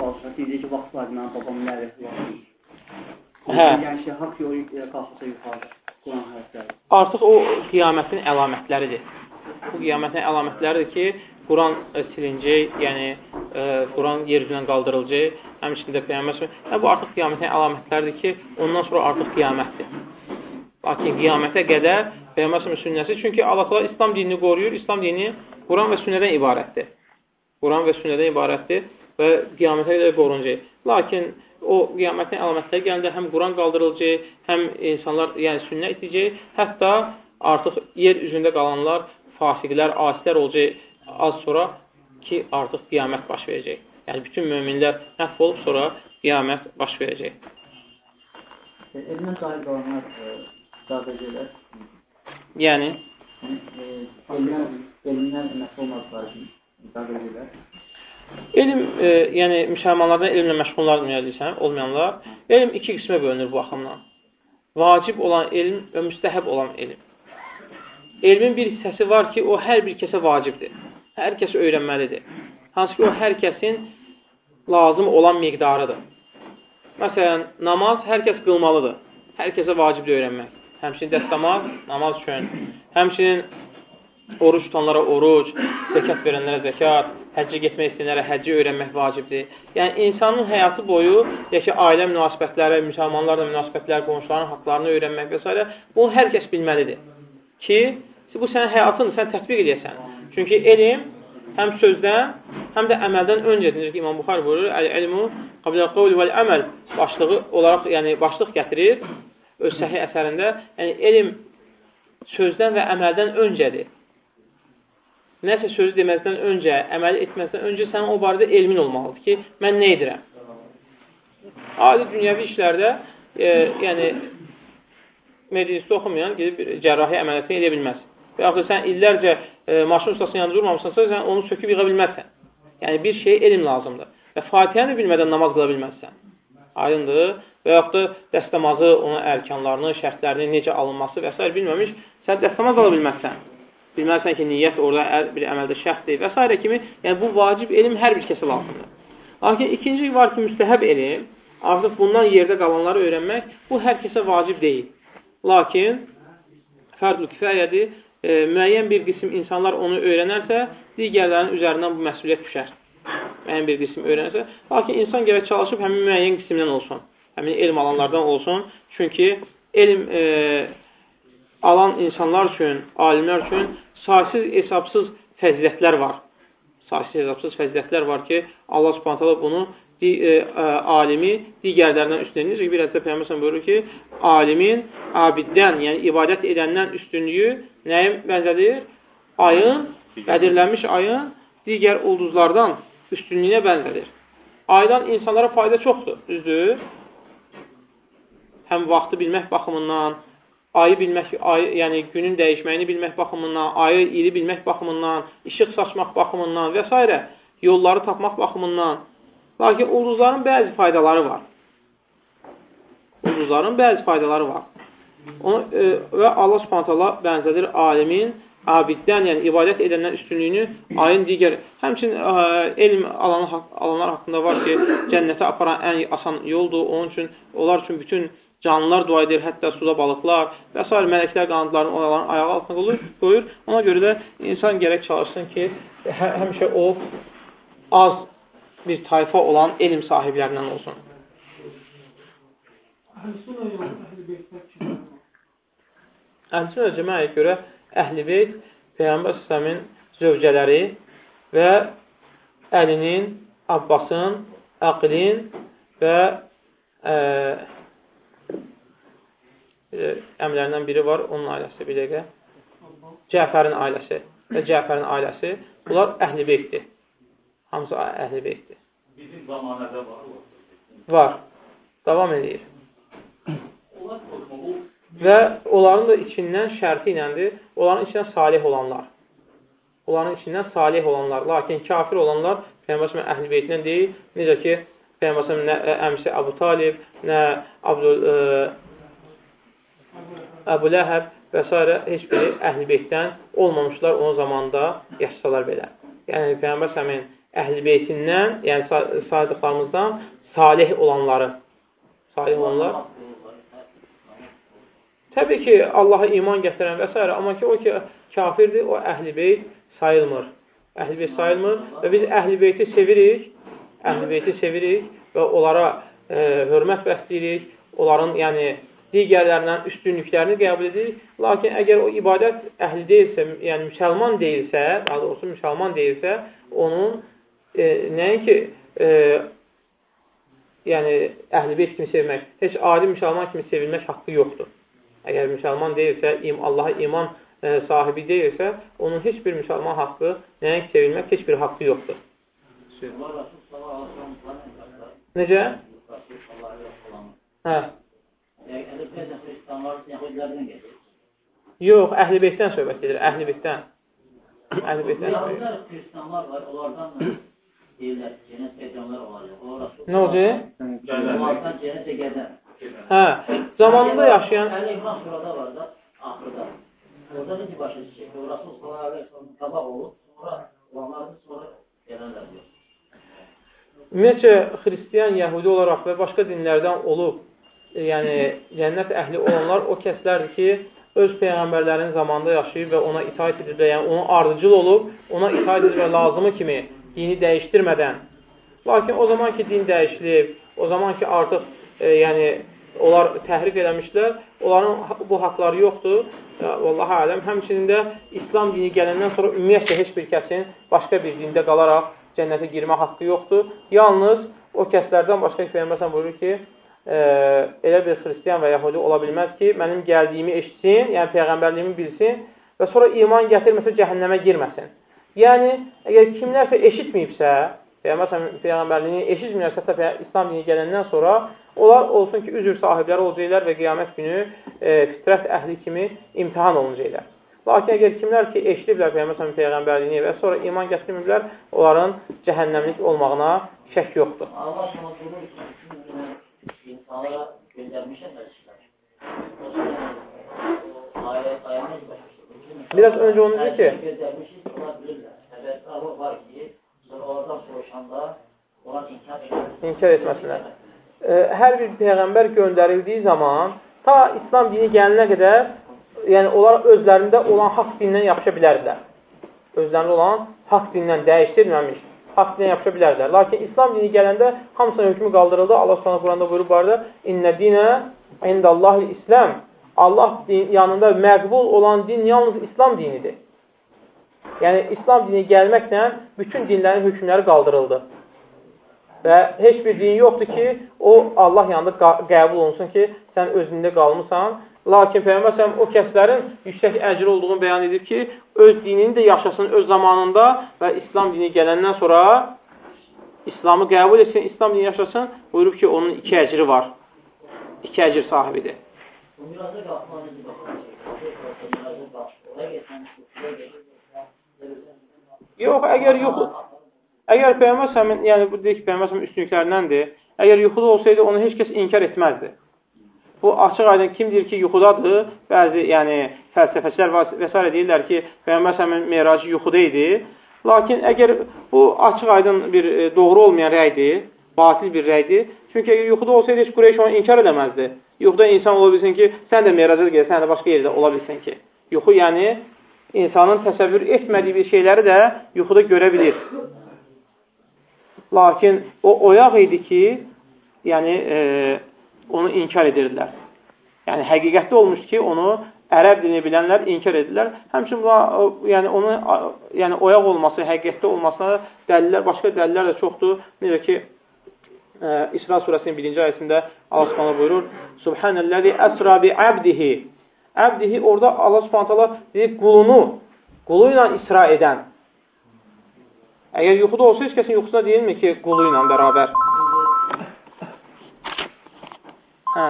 balışaq deyir ki, vaxt var, mən babam nə var. Hə. Yəni ki, haqq yolu qalxasa yuxarı. Quran hərfləri. Artıq o qiyamətin əlamətləridir. Bu qiyamətin əlamətləridir ki, Quran silinəcək, yəni e, Quran yer üzündən qaldırılacaq. Həmçində Peyğəmbər yəni, bu artıq qiyamətin əlamətləridir ki, ondan sonra artıq qiyamətdir. Lakin qiyamətə qədər Peyğəmbər sünnəsi, çünki Allah təala İslam dinini qoruyur. İslam dini Quran və sünnədən ibarətdir. Quran və sünnədən ibarətdir və qiyamətə qədər qorunacaq. Lakin o qiyamətin əlamətləri gələndə həm Quran qaldırılacaq, həm insanlar yəni sünnə itəcək, hətta artıq yer üzündə qalanlar fasiqlər, asilər olacaq az sonra ki, artıq qiyamət baş verəcək. Yəni, bütün möminlər məhv olub sonra qiyamət baş verəcək. Elmə sahib qalanlar sadəcələr. Yəni? Elmdən məhv olmazlar ki, sadəcələr. Elm, e, yəni müsəlmanlardan elmlə deyirsən, olmayanlar, elm iki qismə bölünür bu baxımdan. Vacib olan elm və müstəhəb olan elm. Elmin bir hissəsi var ki, o hər bir kəsə vacibdir. Hər kəs öyrənməlidir. Hansı ki, o hər kəsin lazım olan miqdarıdır. Məsələn, namaz hər kəs qılmalıdır. Hər kəsə vacibdir öyrənmək. Həmçinin dəstəmaz, namaz üçün. Həmçinin oruç tutanlara oruc, zəkat verənlərə zəkat, həccə getmək istəyənlərə həcci öyrənmək vacibdir. Yəni, insanın həyatı boyu, deyək ki, ailə münasibətləri, müsəlmanlarla münasibətləri, qonşuların haqlarını öyrənmək və s. bunu hər kəs bilməlidir. Ki, bu sənin həyatındır, sən tətbiq edəsən. Çünki elm həm sözdən, həm də əməldən öncədir. Ki, İmam Buxar buyurur, Əl-ilmu qablə qavl vəl əməl başlığı olaraq, yəni başlıq gətirir öz səhih əsərində. Yəni, elm sözdən və əməldən öncədir. Nəsə sözü deməzdən öncə, əməli etməzdən öncə sənin o barədə elmin olmalıdır ki, mən nə edirəm? Adi dünyəvi işlərdə, e, yəni, medinistə oxumayan gedib cərrahi əməliyyatını edə bilməz. Və yaxud sən illərcə e, maşın ustasının yanında durmamışsansa, sən onu söküb yığa bilməzsən. Yəni, bir şey elm lazımdır. Və fatihəni bilmədən namaz qıla bilməzsən. Aydındır. Və yaxud da dəstəmazı, onun ərkanlarını, şərtlərini, necə alınması və s. bilməmiş, sən dəstəmaz ala bilməzsən. Bilməlisən ki, niyyət orada bir əməldə şərtdir və s. kimi. Yəni, bu vacib elm hər bir kəsə lazımdır. Lakin ikinci var ki, müstəhəb elm, artıq bundan yerdə qalanları öyrənmək, bu hər kəsə vacib deyil. Lakin, fərdül kifayədir, e, müəyyən bir qism insanlar onu öyrənərsə, digərlərinin üzərindən bu məsuliyyət düşər. Müəyyən bir qism öyrənərsə, lakin insan gərək çalışıb həmin müəyyən qismdən olsun, həmin elm alanlardan olsun. Çünki elm e, alan insanlar üçün, alimlər üçün saysız, hesabsız fəzilətlər var. Saysız, hesabsız fəzilətlər var ki, Allah subhanətələ bunu di, e, e, alimi digərlərindən üstünlüyür. Necə bir hədisdə Peyğəmbər buyurur ki, alimin abiddən, yəni ibadət edəndən üstünlüyü nəyə bənzədir? Ayın, qədirlənmiş ayın digər ulduzlardan üstünlüyünə bənzədir. Aydan insanlara fayda çoxdur, düzdür? Həm vaxtı bilmək baxımından, ayı bilmək, ayı, yəni günün dəyişməyini bilmək baxımından, ayı iri bilmək baxımından, işıq saçmaq baxımından və s. yolları tapmaq baxımından. Lakin ulduzların bəzi faydaları var. Ulduzların bəzi faydaları var. Onu, e, və Allah subhanətələ bənzədir alimin abiddən, yəni ibadət edəndən üstünlüyünü ayın digər, həmçin ə, e, elm alanı, alanlar haqqında var ki, cənnətə aparan ən asan yoldur. Onun üçün, onlar üçün bütün canlılar dua edir, hətta suda balıqlar və s. mələklər qanadlarını onların ayağı altına qoyur. Ona görə də insan gərək çalışsın ki, hə, həmişə o az bir tayfa olan elm sahiblərindən olsun. Əhl-Sünnə cəməyə görə Əhl-i Beyt Peyğəmbər Səmin zövcələri və Əlinin, Abbasın, Əqlin və ə, əmlərindən biri var, onun ailəsi bir dəqiqə. Cəfərin ailəsi və Cəfərin ailəsi. Bunlar Əhl-i Beytdir. Hamısı Əhl-i Beytdir. Bizim zamanədə var o. Var. Davam edir. Və onların da içindən şərti iləndir, onların içindən salih olanlar. Onların içindən salih olanlar. Lakin kafir olanlar Peyğəmbər əhl-i beytindən deyil. Necə ki, Peyğəmbər nə əmsi Əbu Talib, nə Abdül, ə, Əbu Ləhəb və s. heç biri əhl-i beytdən olmamışlar onun zamanında yaşasalar belə. Yəni, Peyğəmbər səmin əhl-i beytindən, yəni saydıqlarımızdan salih olanları, salih olanlar Təbii ki, Allaha iman gətirən və s. Amma ki, o ki, kafirdir, o əhl-i beyt sayılmır. Əhl-i beyt sayılmır və biz əhl-i beyti sevirik, əhl-i beyti sevirik və onlara e, hörmət bəsləyirik, onların yəni digərlərindən üstünlüklərini qəbul edir. Lakin əgər o ibadət əhli deyilsə, yəni müsəlman deyilsə, daha doğrusu müsəlman deyilsə, onun e, nəinki e, yəni əhl-i beyt kimi sevmək, heç adi müsəlman kimi sevilmək haqqı yoxdur. Əgər müsəlman deyilsə, im, Allaha iman e, sahibi deyilsə, onun heç bir müsəlman haqqı, nəinki sevilmək, heç bir haqqı yoxdur. Necə? Hə. Yox, əhl-i beytdən söhbət edir, əhl-i beytdən. Əhl-i beytdən. Xristianlar var, onlardan da deyirlər, cennet peygamlar olacaq. Nə olacaq? Onlardan cennete gedən. Hə, zamanında yaşayan Əli İmran surada var da, axırda. Orada necə başa düşecək? O Rasul sallallahu aleyhi ve sellem qabaq olub, sonra olanlardan sonra gələnlər diyor. Ümumiyyətcə, xristiyan, yəhudi olaraq və başqa dinlərdən olub, e, yəni cənnət əhli olanlar o kəslərdir ki, öz peyğəmbərlərinin zamanında yaşayıb və ona itaat edir və yəni ona ardıcıl olub, ona itaat edir və lazımı kimi dini dəyişdirmədən. Lakin o zaman ki, din dəyişilib, o zaman ki, artıq e, yəni onlar təhrif eləmişlər, onların bu haqları yoxdur. Vallahi aləm, həmçinin də İslam dini gələndən sonra ümumiyyətlə heç bir kəsin başqa bir dində qalaraq cənnətə girmə haqqı yoxdur. Yalnız o kəslərdən başqa Peyğəmbər buyurur ki, e, elə bir xristiyan və yahudi ola bilməz ki, mənim gəldiyimi eşitsin, yəni peyğəmbərliyimi bilsin və sonra iman gətirməsə cəhənnəmə girməsin. Yəni, əgər kimlərsə eşitməyibsə, Peyğəmbər peyğəmbərliyini eşitməyirsə, İslam dini gələndən sonra onlar olsun ki, üzr sahibləri olacaqlar və qiyamət günü e, fitrət əhli kimi imtihan olunacaqlar. Lakin əgər kimlər ki, eşidiblər Peyğəmbər peyğəmbərliyini və sonra iman gətirməyiblər, onların cəhənnəmlik olmağına şək yoxdur. Allah sana durur ki, insanlara göndərmişəm Biraz öncə onu dedi ki, göndərmişik, onlar bilirlər. Səbəbləri var ki, sonra soruşanda onlar inkar edir. inkar etməsinlər. E, hər bir peyğəmbər göndərildiyi zaman ta İslam dini gəlinə qədər yəni onlar özlərində olan haqq dinindən yapışa bilərdilər. Özlərində olan haqq dinindən dəyişdirilməmiş haqq dinindən yapışa bilərdilər. Lakin İslam dini gələndə hamısının hökmü qaldırıldı. Allah Subhanahu Quranda buyurub barədə: "İnnə dinə indallahi İslam." Allah din, yanında məqbul olan din yalnız İslam dinidir. Yəni İslam dini gəlməklə bütün dinlərin hökmləri qaldırıldı. Və heç bir din yoxdur ki, o Allah yanında qəbul olunsun ki, sən özündə qalmısan Lakin Peyğəmbər o kəslərin yüksək əcri olduğunu bəyan edir ki, öz dinini də yaşasın öz zamanında və İslam dini gələndən sonra İslamı qəbul etsin, İslam dini yaşasın, buyurub ki, onun iki əcri var. İki əcr sahibidir. Yox, əgər yox, əgər Peyğəmbər yəni bu deyək Peyğəmbər üstünlüklərindəndir, əgər yuxuda olsaydı, onu heç kəs inkar etməzdi. Bu açıq aydın kim deyir ki, yuxudadır? Bəzi, yəni fəlsəfəçilər və s. deyirlər ki, Peyğəmbər səmin meracı yuxuda idi. Lakin əgər bu açıq aydın bir e, doğru olmayan rəydir, batil bir rəydir. Çünki əgər yuxuda olsaydı, heç Qureyş onu inkar eləməzdi. Yuxuda insan ola bilsin ki, sən də meraca gəl, sən də başqa yerdə ola bilsin ki. Yuxu yəni insanın təsəvvür etmədiyi bir şeyləri də yuxuda görə bilir. Lakin o oyaq idi ki, yəni e, onu inkar edirdilər. Yəni, həqiqətdə olmuş ki, onu ərəb dini bilənlər inkar edirlər. Həmçin, buna, yəni, onu, yəni, oyaq olması, həqiqətdə olmasına dəlillər, başqa dəlillər də çoxdur. Necə ki, ə, İsra surəsinin birinci ayəsində Allah subhanahu buyurur, Subhanəlləzi əsra bi əbdihi. Əbdihi orada Allah subhanahu deyir, qulunu, qulu ilə isra edən. Əgər yuxuda olsa, heç kəsin yuxusuna deyilmir ki, qulu ilə bərabər. Hə.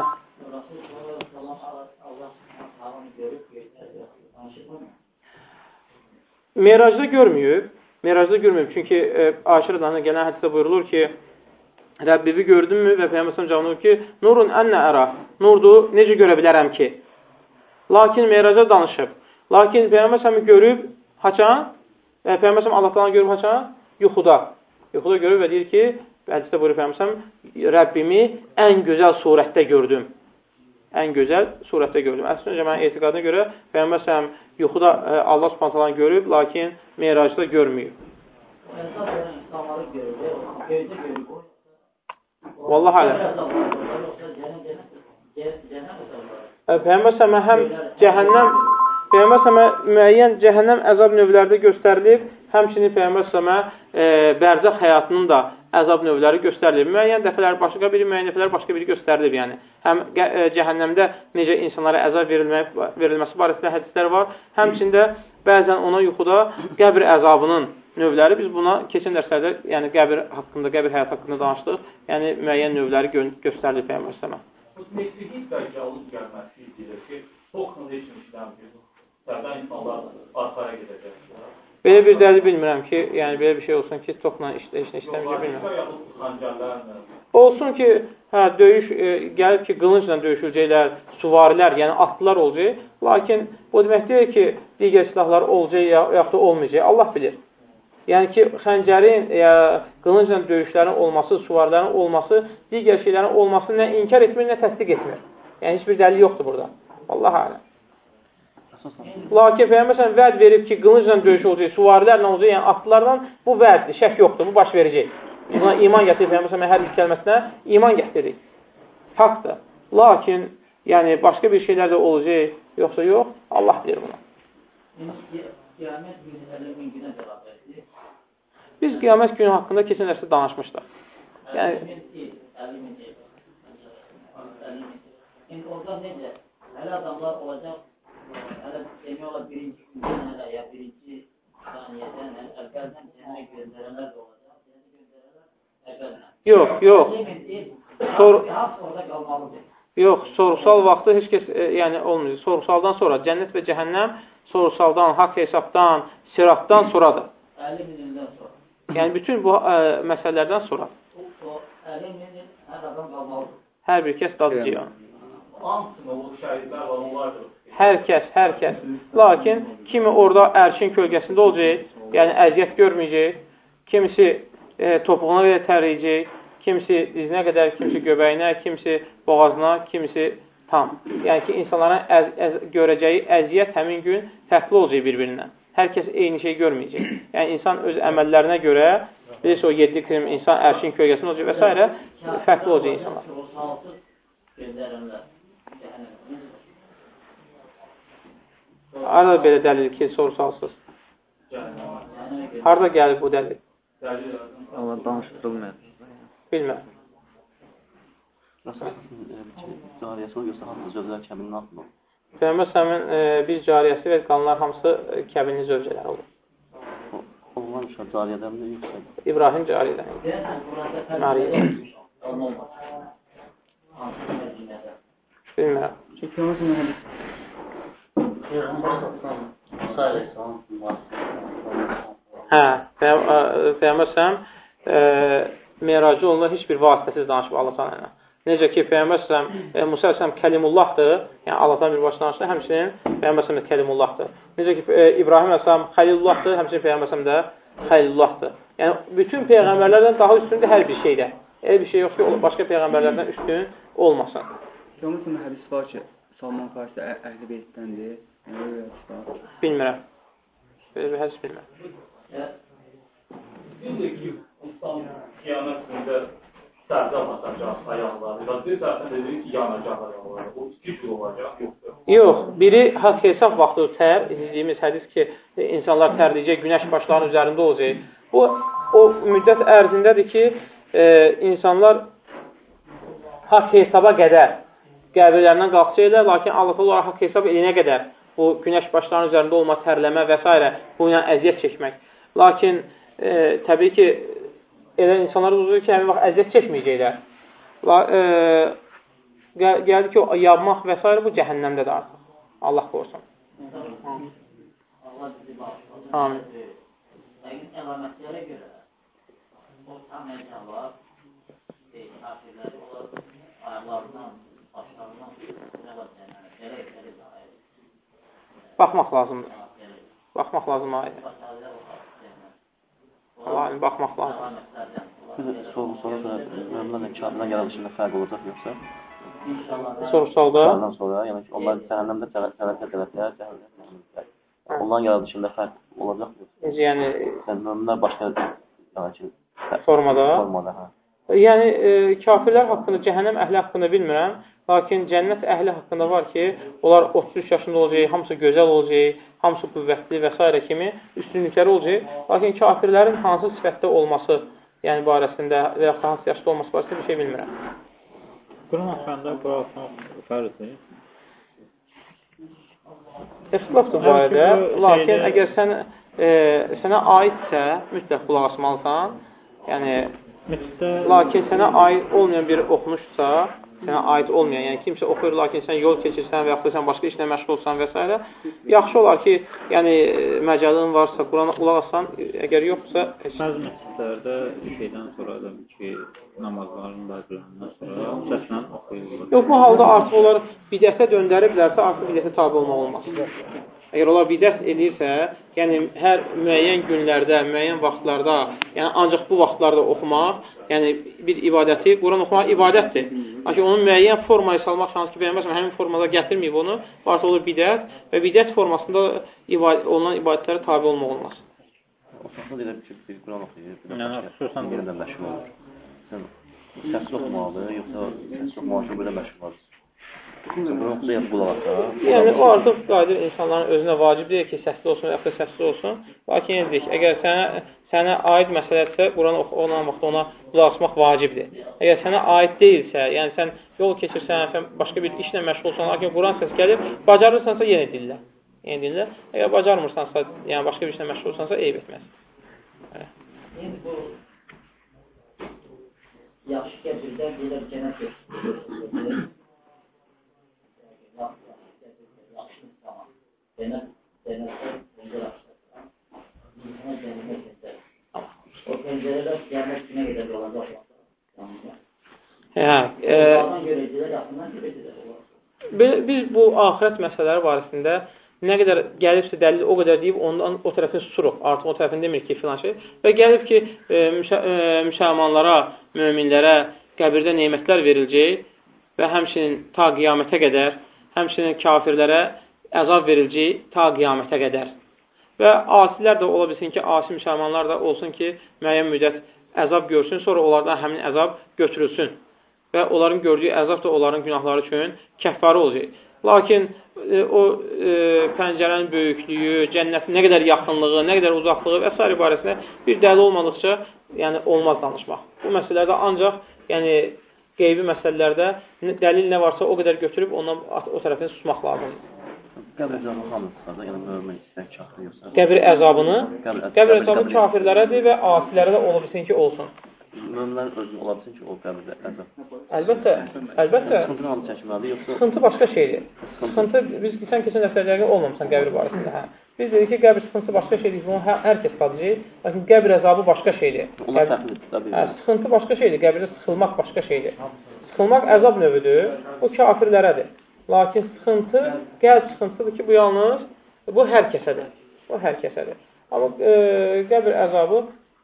Meracda görməyib, Meracda görməyib. Çünki e, Aşir adına gələn hədisdə buyurulur ki, Rəbbivi gördünmü və Peyyəməsəm cavabını ki, nurun ənə əra, nurdur, necə görə bilərəm ki? Lakin Meracda danışıb. Lakin Peyyəməsəmi görüb, haçan? Və Peyyəməsəm Allahdan görüb haçan? Yuxuda. Yuxuda görüb və deyir ki, hədisdə buyurub Peyğəmbər Rəbbimi ən gözəl surətdə gördüm. Ən gözəl surətdə gördüm. Əslində mənim etiqadına görə Peyğəmbər yuxuda ə, e, Allah Subhanahu görüb, lakin Meracda görməyib. Vallahi aləm. Peyğəmbər səhəmə həm cəhənnəm Peyğəmbər səhəmə müəyyən cəhənnəm əzab növləri göstərilib, həmçinin Peyğəmbər səhəmə e, bərzəx həyatının da əzab növləri göstərilib. Müəyyən dəfələr başqa biri, müəyyən dəfələr başqa biri göstərilib. Yəni həm e, cəhənnəmdə necə insanlara əzab verilmək, verilməsi barəsində hədislər var, həmçində bəzən ona yuxuda qəbr əzabının növləri biz buna keçən dərslərdə, yəni qəbir haqqında, qəbir həyat haqqında danışdıq. Yəni müəyyən növləri gö göstərilib Peyğəmbər səhəmə. Bəlkə alıb gəlməsi deyilir ki, toxunuz heç işləm ki, sərdən insanlar arxaya gedəcəklər. Belə bir dəlil bilmirəm ki, yəni belə bir şey olsun ki, toxla işlə, işlə işləməyəcək bilmirəm. Olsun ki, hə, döyüş e, gəlib ki, qılıncla döyüşüləcəklər, suvarilər, yəni atlılar olacaq. Lakin bu demək deyil ki, digər silahlar olacaq ya, yaxud da olmayacaq. Allah bilir. Yəni ki, xəncərin, ya, qılıncla döyüşlərin olması, suvarların olması, digər şeylərin olması nə inkar etmir, nə təsdiq etmir. Yəni, heç bir dəlil yoxdur burada. Allah aləm. Lakin Peyyəməsən vəd verib ki, qılıncla döyüş olacaq, suvarilərlə olacaq, yəni atlarla bu vəddir, şək yoxdur, bu baş verəcək. Buna iman gətirir Peyyəməsən hər bir kəlməsinə iman gətirir. Haqdır. Lakin, yəni başqa bir şeylər də olacaq, yoxsa yox, Allah bilir buna. Qiyamət günü 50 min günə bərabər. Biz qiyamət günü haqqında keçən dərsdə danışmışdıq. Yəni, İndi orada necə? Hələ adamlar olacaq, hələ demək olar birinci gündən hələ ya birinci saniyədən əvvəldən cəhənnə göndərənlər də olacaq. Əvvəldən. Yox, yox. Sor orada qalmalıdır. Yox, sorğusal vaxtı heç kəs e, yəni olmayacaq. Sorğusaldan sonra cənnət və cəhənnəm sorğusaldan, haqq hesabdan, siratdan sonradır. 50 mindən sonra. Yəni, bütün bu ə, məsələlərdən sonra. Hər bir kəs dadcıyam. Hər kəs, hər kəs. Lakin, kimi orada ərşin kölgəsində olacaq, yəni əziyyət görməyəcək, kimisi e, topuğuna qədər tərləyəcək, kimisi dizinə qədər, kimisi göbəyinə, kimisi boğazına, kimisi tam. Yəni ki, insanların əz, əz, görəcəyi əziyyət həmin gün fərqli olacaq bir-birindən hər kəs eyni şey görməyəcək. Yəni, insan öz əməllərinə görə, bilirsə, o yedi krim insan ərşin kölgəsində olacaq və s. fərqli olacaq insanlar. Arada belə dəlil ki, sorusalsız. Harada gəlib bu dəlil? Allah danışdırılmıyor. Bilməm. O yoxsa hamısı sözlər kəminin altında olur. Peyğəmbər səmin e, bir cariyəsi və qanlar hamısı e, kəbinli zövcələr olur. Oğlan uşaq cariyədən də yüksək. İbrahim cariyədən. Mariyə. Bilmirəm. Hə, Peyğəmbər səhəm e, meracı onunla heç bir vasitəsiz danışıb Allah sanayla. Necə ki, Peyyəmbər sələm, e, Musa sələm kəlimullahdır, yəni Allahdan bir başına danışdı, həmçinin Peyyəmbər sələm də kəlimullahdır. Necə ki, e, İbrahim sələm xəlilullahdır, həmçinin Peyyəmbər sələm də xəlilullahdır. Yəni, bütün Peyğəmbərlərdən daha üstündür hər bir şeydə. Elə bir şey yox ki, başqa Peyğəmbərlərdən üstün olmasın. Görmüsün, hədis var ki, Salman Farisi əhl-i beytdəndir. Bilmirəm. Belə bir hədis bilmirəm. Bir də ki, qiyamət gündə sərdə atacaq ayaqları. Və bir tərəfdən dedi ki, yanacaq ayaqları. O iki cür olacaq, yoxdur. Yox, biri haqq hesab vaxtı tər, dediyimiz hədis ki, insanlar tərləyəcək, günəş başlarının üzərində olacaq. Bu, o müddət ərzindədir ki, e, insanlar haqq hesaba qədər qəbirlərindən qalxacaqlar, lakin Allah olaraq haqq hesab edinə qədər bu günəş başlarının üzərində olma, tərləmə və s. bu ilə əziyyət çəkmək. Lakin e, təbii ki, elə insanlar olur ki, həmin vaxt əziyyət çəkməyəcəklər. E, gəldi ki, o yabmaq və s. bu cəhənnəmdədir artıq. Allah qorusun. Amin. Baxmaq lazımdır. Baxmaq lazım ayə. Allah'ın baxmaq lazım. Soru sonra da müəmmələ kafirdən yaradışında fərq olacaq yoxsa? Sorusalda? Ondan sonra, yəni ki, onlar cəhənnəmdə tərəfə tərəflər, cəhənnəmdə Onların yaradışında fərq olacaq yoxsa? Necə yəni? Yəni, müəmmələr başqa yəni ki, formada? Formada, hə. Yəni, e, kafirlər haqqında, cəhənnəm əhli haqqında bilmirəm, lakin cənnət əhli haqqında var ki, onlar 33 yaşında olacaq, hamısı gözəl olacaq, hamısı qüvvətli və s. kimi üstünlükləri olacaq. Lakin kafirlərin hansı sifətdə olması, yəni barəsində və yaxud hansı yaşda olması barəsində bir şey bilmirəm. Quran haqqında bu fərzdir. İxtilafdır bu ayədə, lakin əgər sən, e, sənə aidsə, mütləq qulaq asmalısan, yəni Məsciddə Lakin sənə aid olmayan bir oxunuşsa, sənə aid olmayan, yəni kimsə oxuyur, lakin sən yol keçirsən və yaxud da sən başqa işlə məşğulsan və s. yaxşı olar ki, yəni məcəlin varsa, Qurana qulaq asan, əgər yoxsa heç bəzi məscidlərdə şeydən sonra da ki, namazların bəzilərindən sonra səslə oxuyurlar. Yox, bu halda artıq onlar bidətə döndəriblərsə, artıq bidətə tabi olmaq olmaz. Əgər onlar bidət edirsə, yəni hər müəyyən günlərdə, müəyyən vaxtlarda, yəni ancaq bu vaxtlarda oxumaq, yəni bir ibadəti, Quran oxumaq ibadətdir. Lakin onun müəyyən formaya salmaq şansı ki, Peyğəmbər həmin formada gətirməyib onu, varsa olur bidət və bidət formasında ibadət, olunan ibadətlərə tabi olmaq olmaz. Deyirəm ki, bir Quran oxuyur, bir də məşğul olur. Sən səsli oxumalıdır, yoxsa səsli oxumaq üçün belə məşğul olursun? Ya qulaq asa. Yəni, o artıq qadir insanların özünə vacib deyil ki, səsli olsun və yaxud da səssiz olsun. Lakin yenə deyik, əgər sənə, sənə aid məsələdirsə, Quran olan vaxtda ona qulaq asmaq vacibdir. Əgər sənə aid deyilsə, yəni sən yol keçirsən, sən başqa bir işlə məşğulsan, lakin Quran səs gəlib, bacarırsansa yenə dinlə. Yenə dinlə. Əgər bacarmırsansa, yəni başqa bir işlə məşğulsansa, eyb etməz. İndi bu yaxşı gətirdə gedir cənət göstərir. Yaxşı tamam. Cənət, cənətdə pəncərə açılır. İnsana cənnətə göstərir. O pəncərələr qiyamət günə qədər olacaq. Hə, e. Biz, bu axirət məsələləri barəsində nə qədər gəlibsə dəlil o qədər deyib ondan o tərəfini susuruq. Artıq o tərəfini demir ki, filan şey. Və gəlib ki, e, müşə, e, müşəmanlara, möminlərə qəbirdə nemətlər veriləcək və həmçinin ta qiyamətə qədər, həmçinin kafirlərə əzab veriləcək ta qiyamətə qədər. Və asilər də ola bilsin ki, asi müsəlmanlar da olsun ki, müəyyən müddət əzab görsün, sonra onlardan həmin əzab götürülsün. Və onların gördüyü əzab da onların günahları üçün kəffarı olacaq. Lakin e, o e, pəncərənin böyüklüyü, cənnətin nə qədər yaxınlığı, nə qədər uzaqlığı və s. barəsində bir dəlil olmadıqca yəni olmaz danışmaq. Bu məsələlərdə ancaq yəni qeybi məsələlərdə dəlil nə varsa o qədər götürüb ondan o tərəfini susmaq lazımdır. Qəbr əzabı hamısında da, yəni mömin istək kafir yoxsa. Qəbir əzabını, Qəbr- qəbir əzabı qəbir- kafirlərədir və asilərə də ola bilsin ki, olsun. Möminlərin özünü ola bilsin ki, o qəbirdə əzab. Əlbəttə, əlbəttə, Sıxıntını hamı çəkməlidir, yoxsa sıxıntı başqa şeydir. Sıxıntı, biz sən keçən dəqiq olmamısan qəbir barəsində, hə. Biz dedik ki, qəbir sıxıntısı başqa şeydir, bunu hər, hər kəs tadacaq, lakin qəbir əzabı başqa şeydir. onlar Qəbir- təxmin tabii. Hə, sıxıntı başqa şeydir, qəbirdə sıxılmaq başqa şeydir. Sıxılmaq əzab növüdür, bu kafirlərədir. Lakin sıxıntı, qəlb sıxıntısıdır ki, bu yalnız, bu hər kəsədir. Bu hər kəsədir. Amma e, qəbir əzabı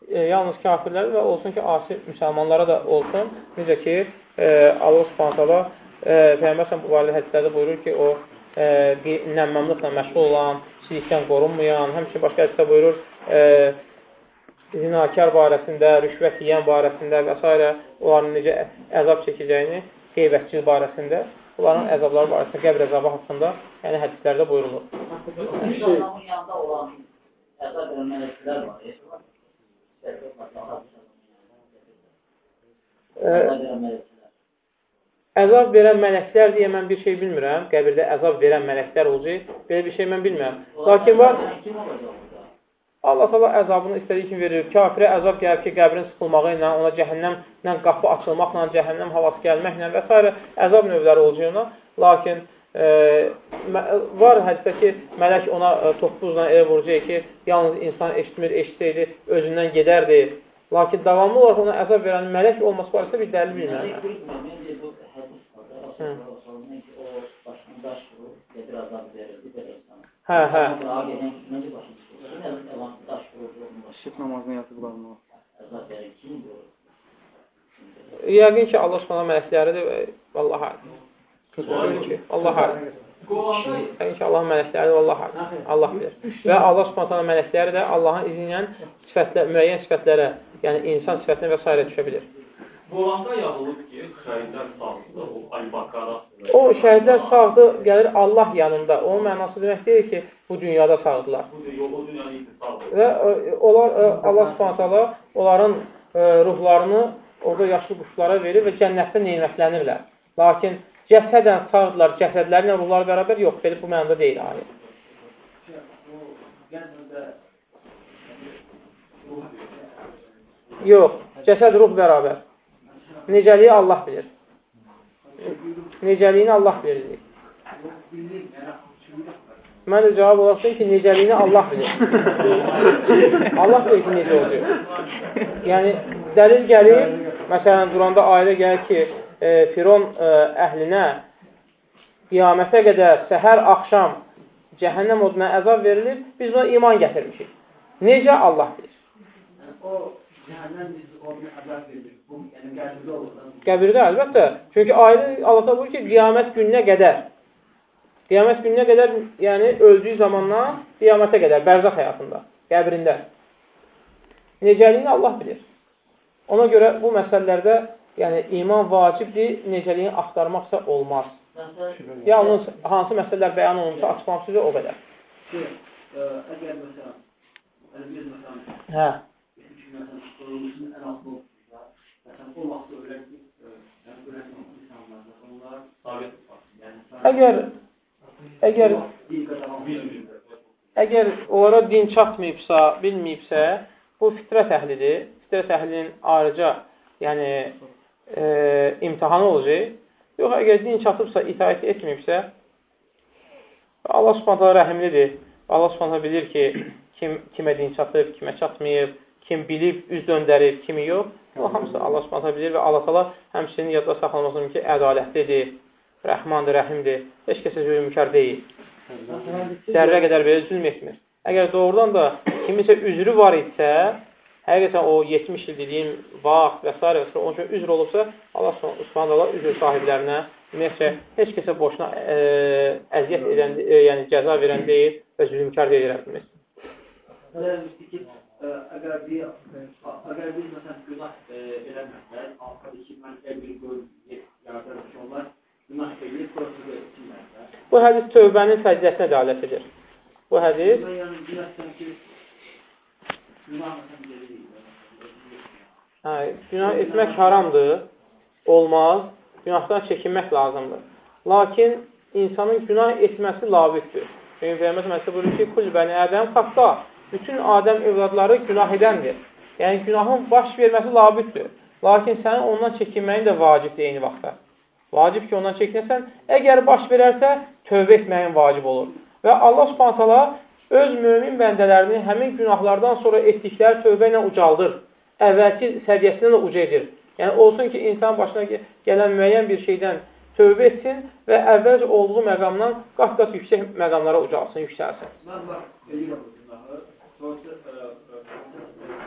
e, yalnız kafirlər və olsun ki, asi müsəlmanlara da olsun. Necə ki, e, Allah subhanətələ e, Peyyəmbərsən bu barədə hədislərdə buyurur ki, o e, nəmmamlıqla məşğul olan, silikdən qorunmayan, həmçin başqa hədisdə buyurur, e, zinakar barəsində, rüşvət yiyən barəsində və s. onların necə əzab çəkəcəyini, qeybətçil barəsində, onların əzabları barəsində, qəbr əzabı haqqında, yəni hədislərdə buyurulur. Əzab verən mələklər deyə mən bir şey bilmirəm. Qəbirdə əzab verən mələklər olacaq. Belə bir şey mən bilmirəm. Lakin var? Allah təala əzabını istədiyi kimi verir. Kafirə əzab gəlib ki, qəbrin sıxılmağı ilə, ona cəhənnəmlə qapı açılmaqla, cəhənnəm havası gəlməklə və s. əzab növləri olacaq ona. Lakin e, var hədisdə ki, mələk ona e, toppuzla elə vuracaq ki, yalnız insan eşitmir, eşitsəydi, özündən gedərdi. Lakin davamlı olaraq ona əzab verən mələk olması barəsində bir dəlil bilmirəm. İnsana. Hə, hə. Şirk namazını o? Yəqin ki, Allah Subhanahu mələkləridir vallahi ki, Allah alim. Yəqin ki, Allah mələkləridir, vallahi alim. Allah bilir. Və Allah Subhanahu mələkləri də Allahın izni ilə sifətlər, müəyyən sifətlərə, yəni insan sifətinə və s. düşə bilir. Quranda yazılıb ki, şəhidlər sağlıqda o Əl-Bakara O şəhidlər sağdır, gəlir Allah yanında. Onun mənası demək deyil ki, bu dünyada sağdırlar. bu dünyanın iktisadı. Və e, onlar e, Allah Subhanahu taala onların e, ruhlarını orada yaşlı quşlara verir və cənnətdə nemətlənirlər. Lakin cəsədən sağdırlar, cəsədlərlə ruhlar bərabər yox, belə bu mənada deyil ayət. Yox, cəsəd ruh bərabər. Necəliyi Allah bilir. Necəliyini Allah bilir. Mən də cavab olasın ki, necəliyini Allah bilir. Allah bilir ki, necə olacaq. Yəni, dəlil gəlir, məsələn, Quranda ayədə gəlir ki, e, Firon e, əhlinə qiyamətə qədər səhər, axşam cəhənnəm oduna əzab verilir, biz buna iman gətirmişik. Necə Allah bilir? O cəhənnəm biz onu əzab verir. Qəbirdə əlbəttə. Çünki ayədə Allah buyurur ki, qiyamət gününə qədər. Qiyamət gününə qədər, yəni öldüyü zamandan qiyamətə qədər, bərzaq həyatında, qəbrində. Necəliyini Allah bilir. Ona görə bu məsələlərdə yəni iman vacibdir, necəliyini axtarmaqsa olmaz. Yalnız hansı məsələlər bəyan olunsa, açıqlam sizə o qədər. Şey, ə, əgər məsələn, yəni biz məsələn, Hə. məsələn, qurulmuşun ən altı o vaxt ölən, ə, yəni ölən insanlar, onlar Sabit. Əgər əgər əgər onlara din çatmayıbsa, bilməyibsə, bu fitrət əhlidir. Fitrət əhlinin ayrıca, yəni e, imtihanı olacaq. Yox, əgər din çatıbsa, itaət etməyibsə, Allah subhanətə rəhimlidir. Allah subhanətə bilir ki, kim kimə din çatıb, kimə çatmayıb, kim bilib, üz döndərib, kimi yox. O hamısı Allah subhanətə bilir və Allah tala həmçinin yadda saxlamasın ki, ədalətlidir, rəhmandır, rəhimdir, heç kəsə zülmkar deyil. Zərrə qədər belə zülm etmir. Əgər doğrudan da kimisə üzrü var idisə, həqiqətən o 70 il dediyim vaxt və s. və s. onun üçün üzr olubsa, Allah subhanallah üzr sahiblərinə ümumiyyətcə heç kəsə boşuna ə, əziyyət edən, ə, yəni cəza verən deyil və zülmkar deyil Rəbbimiz. Əgər bir əgər biz məsələn günah eləməsək, altında ki, mən bir gör yaradan ki, onlar günah eləyib, sonra etsinlərsə. Bu hədis tövbənin fəzilətinə dəlalət edir. Bu hədis yani günahtan ki, günah məsələn hə, günah etmək haramdır, olmaz, günahdan çəkinmək lazımdır. Lakin insanın günah etməsi labiddir. Çünki Peyğəmbər məsələ buyurur ki, kul bəni ədəm xatta. Bütün Adəm evladları günah edəndir. Yəni günahın baş verməsi labiddir. Lakin sənin ondan çəkinməyin də vacibdir eyni vaxtda. Vacib ki, ondan çəkinəsən. Əgər baş verərsə, tövbə etməyin vacib olur. Və Allah subhanətələ öz mömin bəndələrini həmin günahlardan sonra etdikləri tövbə ilə ucaldır. Əvvəlki səviyyəsindən də uca edir. Yəni, olsun ki, insan başına gələn müəyyən bir şeydən tövbə etsin və əvvəlcə olduğu məqamdan qat-qat yüksək məqamlara ucalsın, yüksəlsin. Ben bak,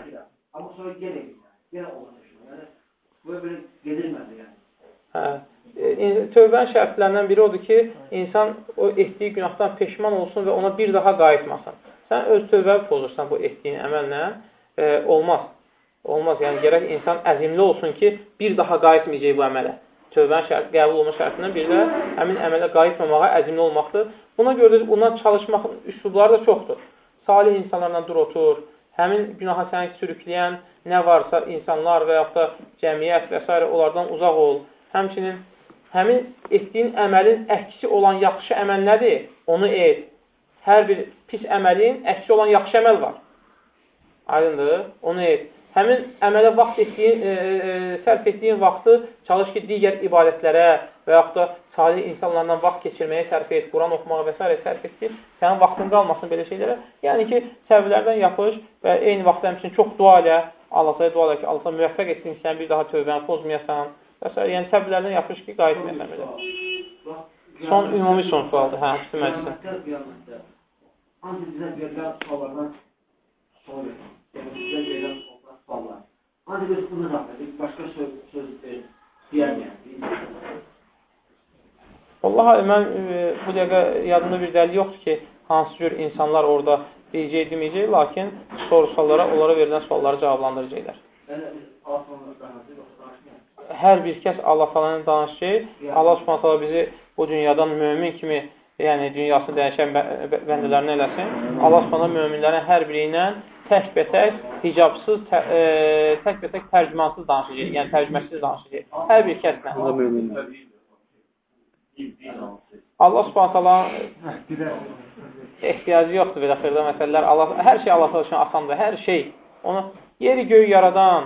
edirəm. Amma sonra yenə. Yenə düşünürəm. Yəni, bu belə gedilmədi yəni. Hə. Tövbənin şərtlərindən biri odur ki, insan o etdiyi günahdan peşman olsun və ona bir daha qayıtmasın. Sən öz tövbəvi pozursan bu etdiyin əməllə, e, olmaz. Olmaz. Yəni, gərək insan əzimli olsun ki, bir daha qayıtmayacaq bu əmələ. Tövbənin şərt, qəbul olma şərtindən biri də həmin əmələ qayıtmamağa əzimli olmaqdır. Buna görə də bundan çalışmaqın üslubları da çoxdur. Salih insanlarla dur otur, həmin günaha səni sürükləyən nə varsa insanlar və yaxud da cəmiyyət və s. onlardan uzaq ol. Həmçinin həmin etdiyin əməlin əksi olan yaxşı əməl nədir? Onu et. Hər bir pis əməlin əksi olan yaxşı əməl var. Aydındır? Onu et. Həmin əmələ vaxt etdiyin, e, e, sərf etdiyin vaxtı çalış ki, digər ibadətlərə və yaxud da salih insanlarla vaxt keçirməyə sərf et, Quran oxumağa və s. sərf et ki, sənin vaxtın qalmasın belə şeylərə. Yəni ki, səvvlərdən yapış və eyni vaxtda həmçinin çox dua elə, Allah'a dua elə ki, Allah müvəffəq etsin ki, sən bir daha tövbəni pozmayasan və s. Yəni səvvlərdən yapış ki, qayıtmayasan belə. Son, ümumi son sualdır, hə, həbsi məclisə. Ancaq bizə verilən suallardan sual edən. Yəni, bizə verilən suallar. Ancaq biz bunu daxil, başqa söz, söz e, deyəməyən. Allah mən e, bu dəqiqə yadımda bir dəlil yoxdur ki, hansı cür insanlar orada deyəcək, deməyəcək, lakin soruşsalara, onlara verilən sualları cavablandıracaqlar. Yəni, hər bir kəs Allah Taala'nın danış ki, Allah Subhanahu taala bizi bu dünyadan mömin kimi, yəni dünyasını dəyişən bəndələrini eləsin. Allah Subhanahu möminlərin hər biri ilə tək-bətək, hicabsız, tə, e, tək-bətək tərcümansız danışacaq, yəni tərcüməsiz danışacaq. Hər bir kəslə. Allah Subhanahu taala ehtiyacı yoxdur belə xırda məsələlər. Allah hər şey Allah üçün asandır. Hər şey onu yeri göy yaradan,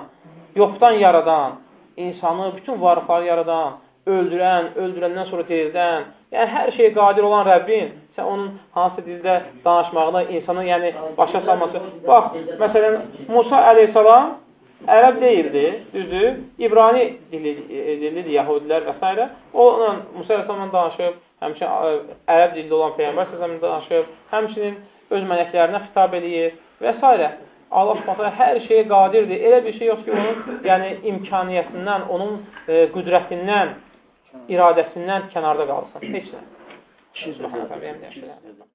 yoxdan yaradan, insanı, bütün varlıqları yaradan, öldürən, öldürəndən sonra dirildən, yəni hər şeyə qadir olan Rəbbin, sən onun hansı dildə danışmağına, insanı yəni başa salması. Bax, məsələn, Musa əleyhissalam ərəb deyildi, düzdür, İbrani dili, dilidir, yahudilər və s. Onunla Musa əleyhissalamla danışıb, həmçinin ərəb dilində olan Peyğəmbər səsəmlə danışıb, həmçinin öz mələklərinə xitab edir və s. Allah Subhanahu hər şeyə qadirdir. Elə bir şey yox ki, onun yəni imkaniyyətindən, onun e, qüdrətindən, iradəsindən kənarda qalsın. Heç nə. Subhanahu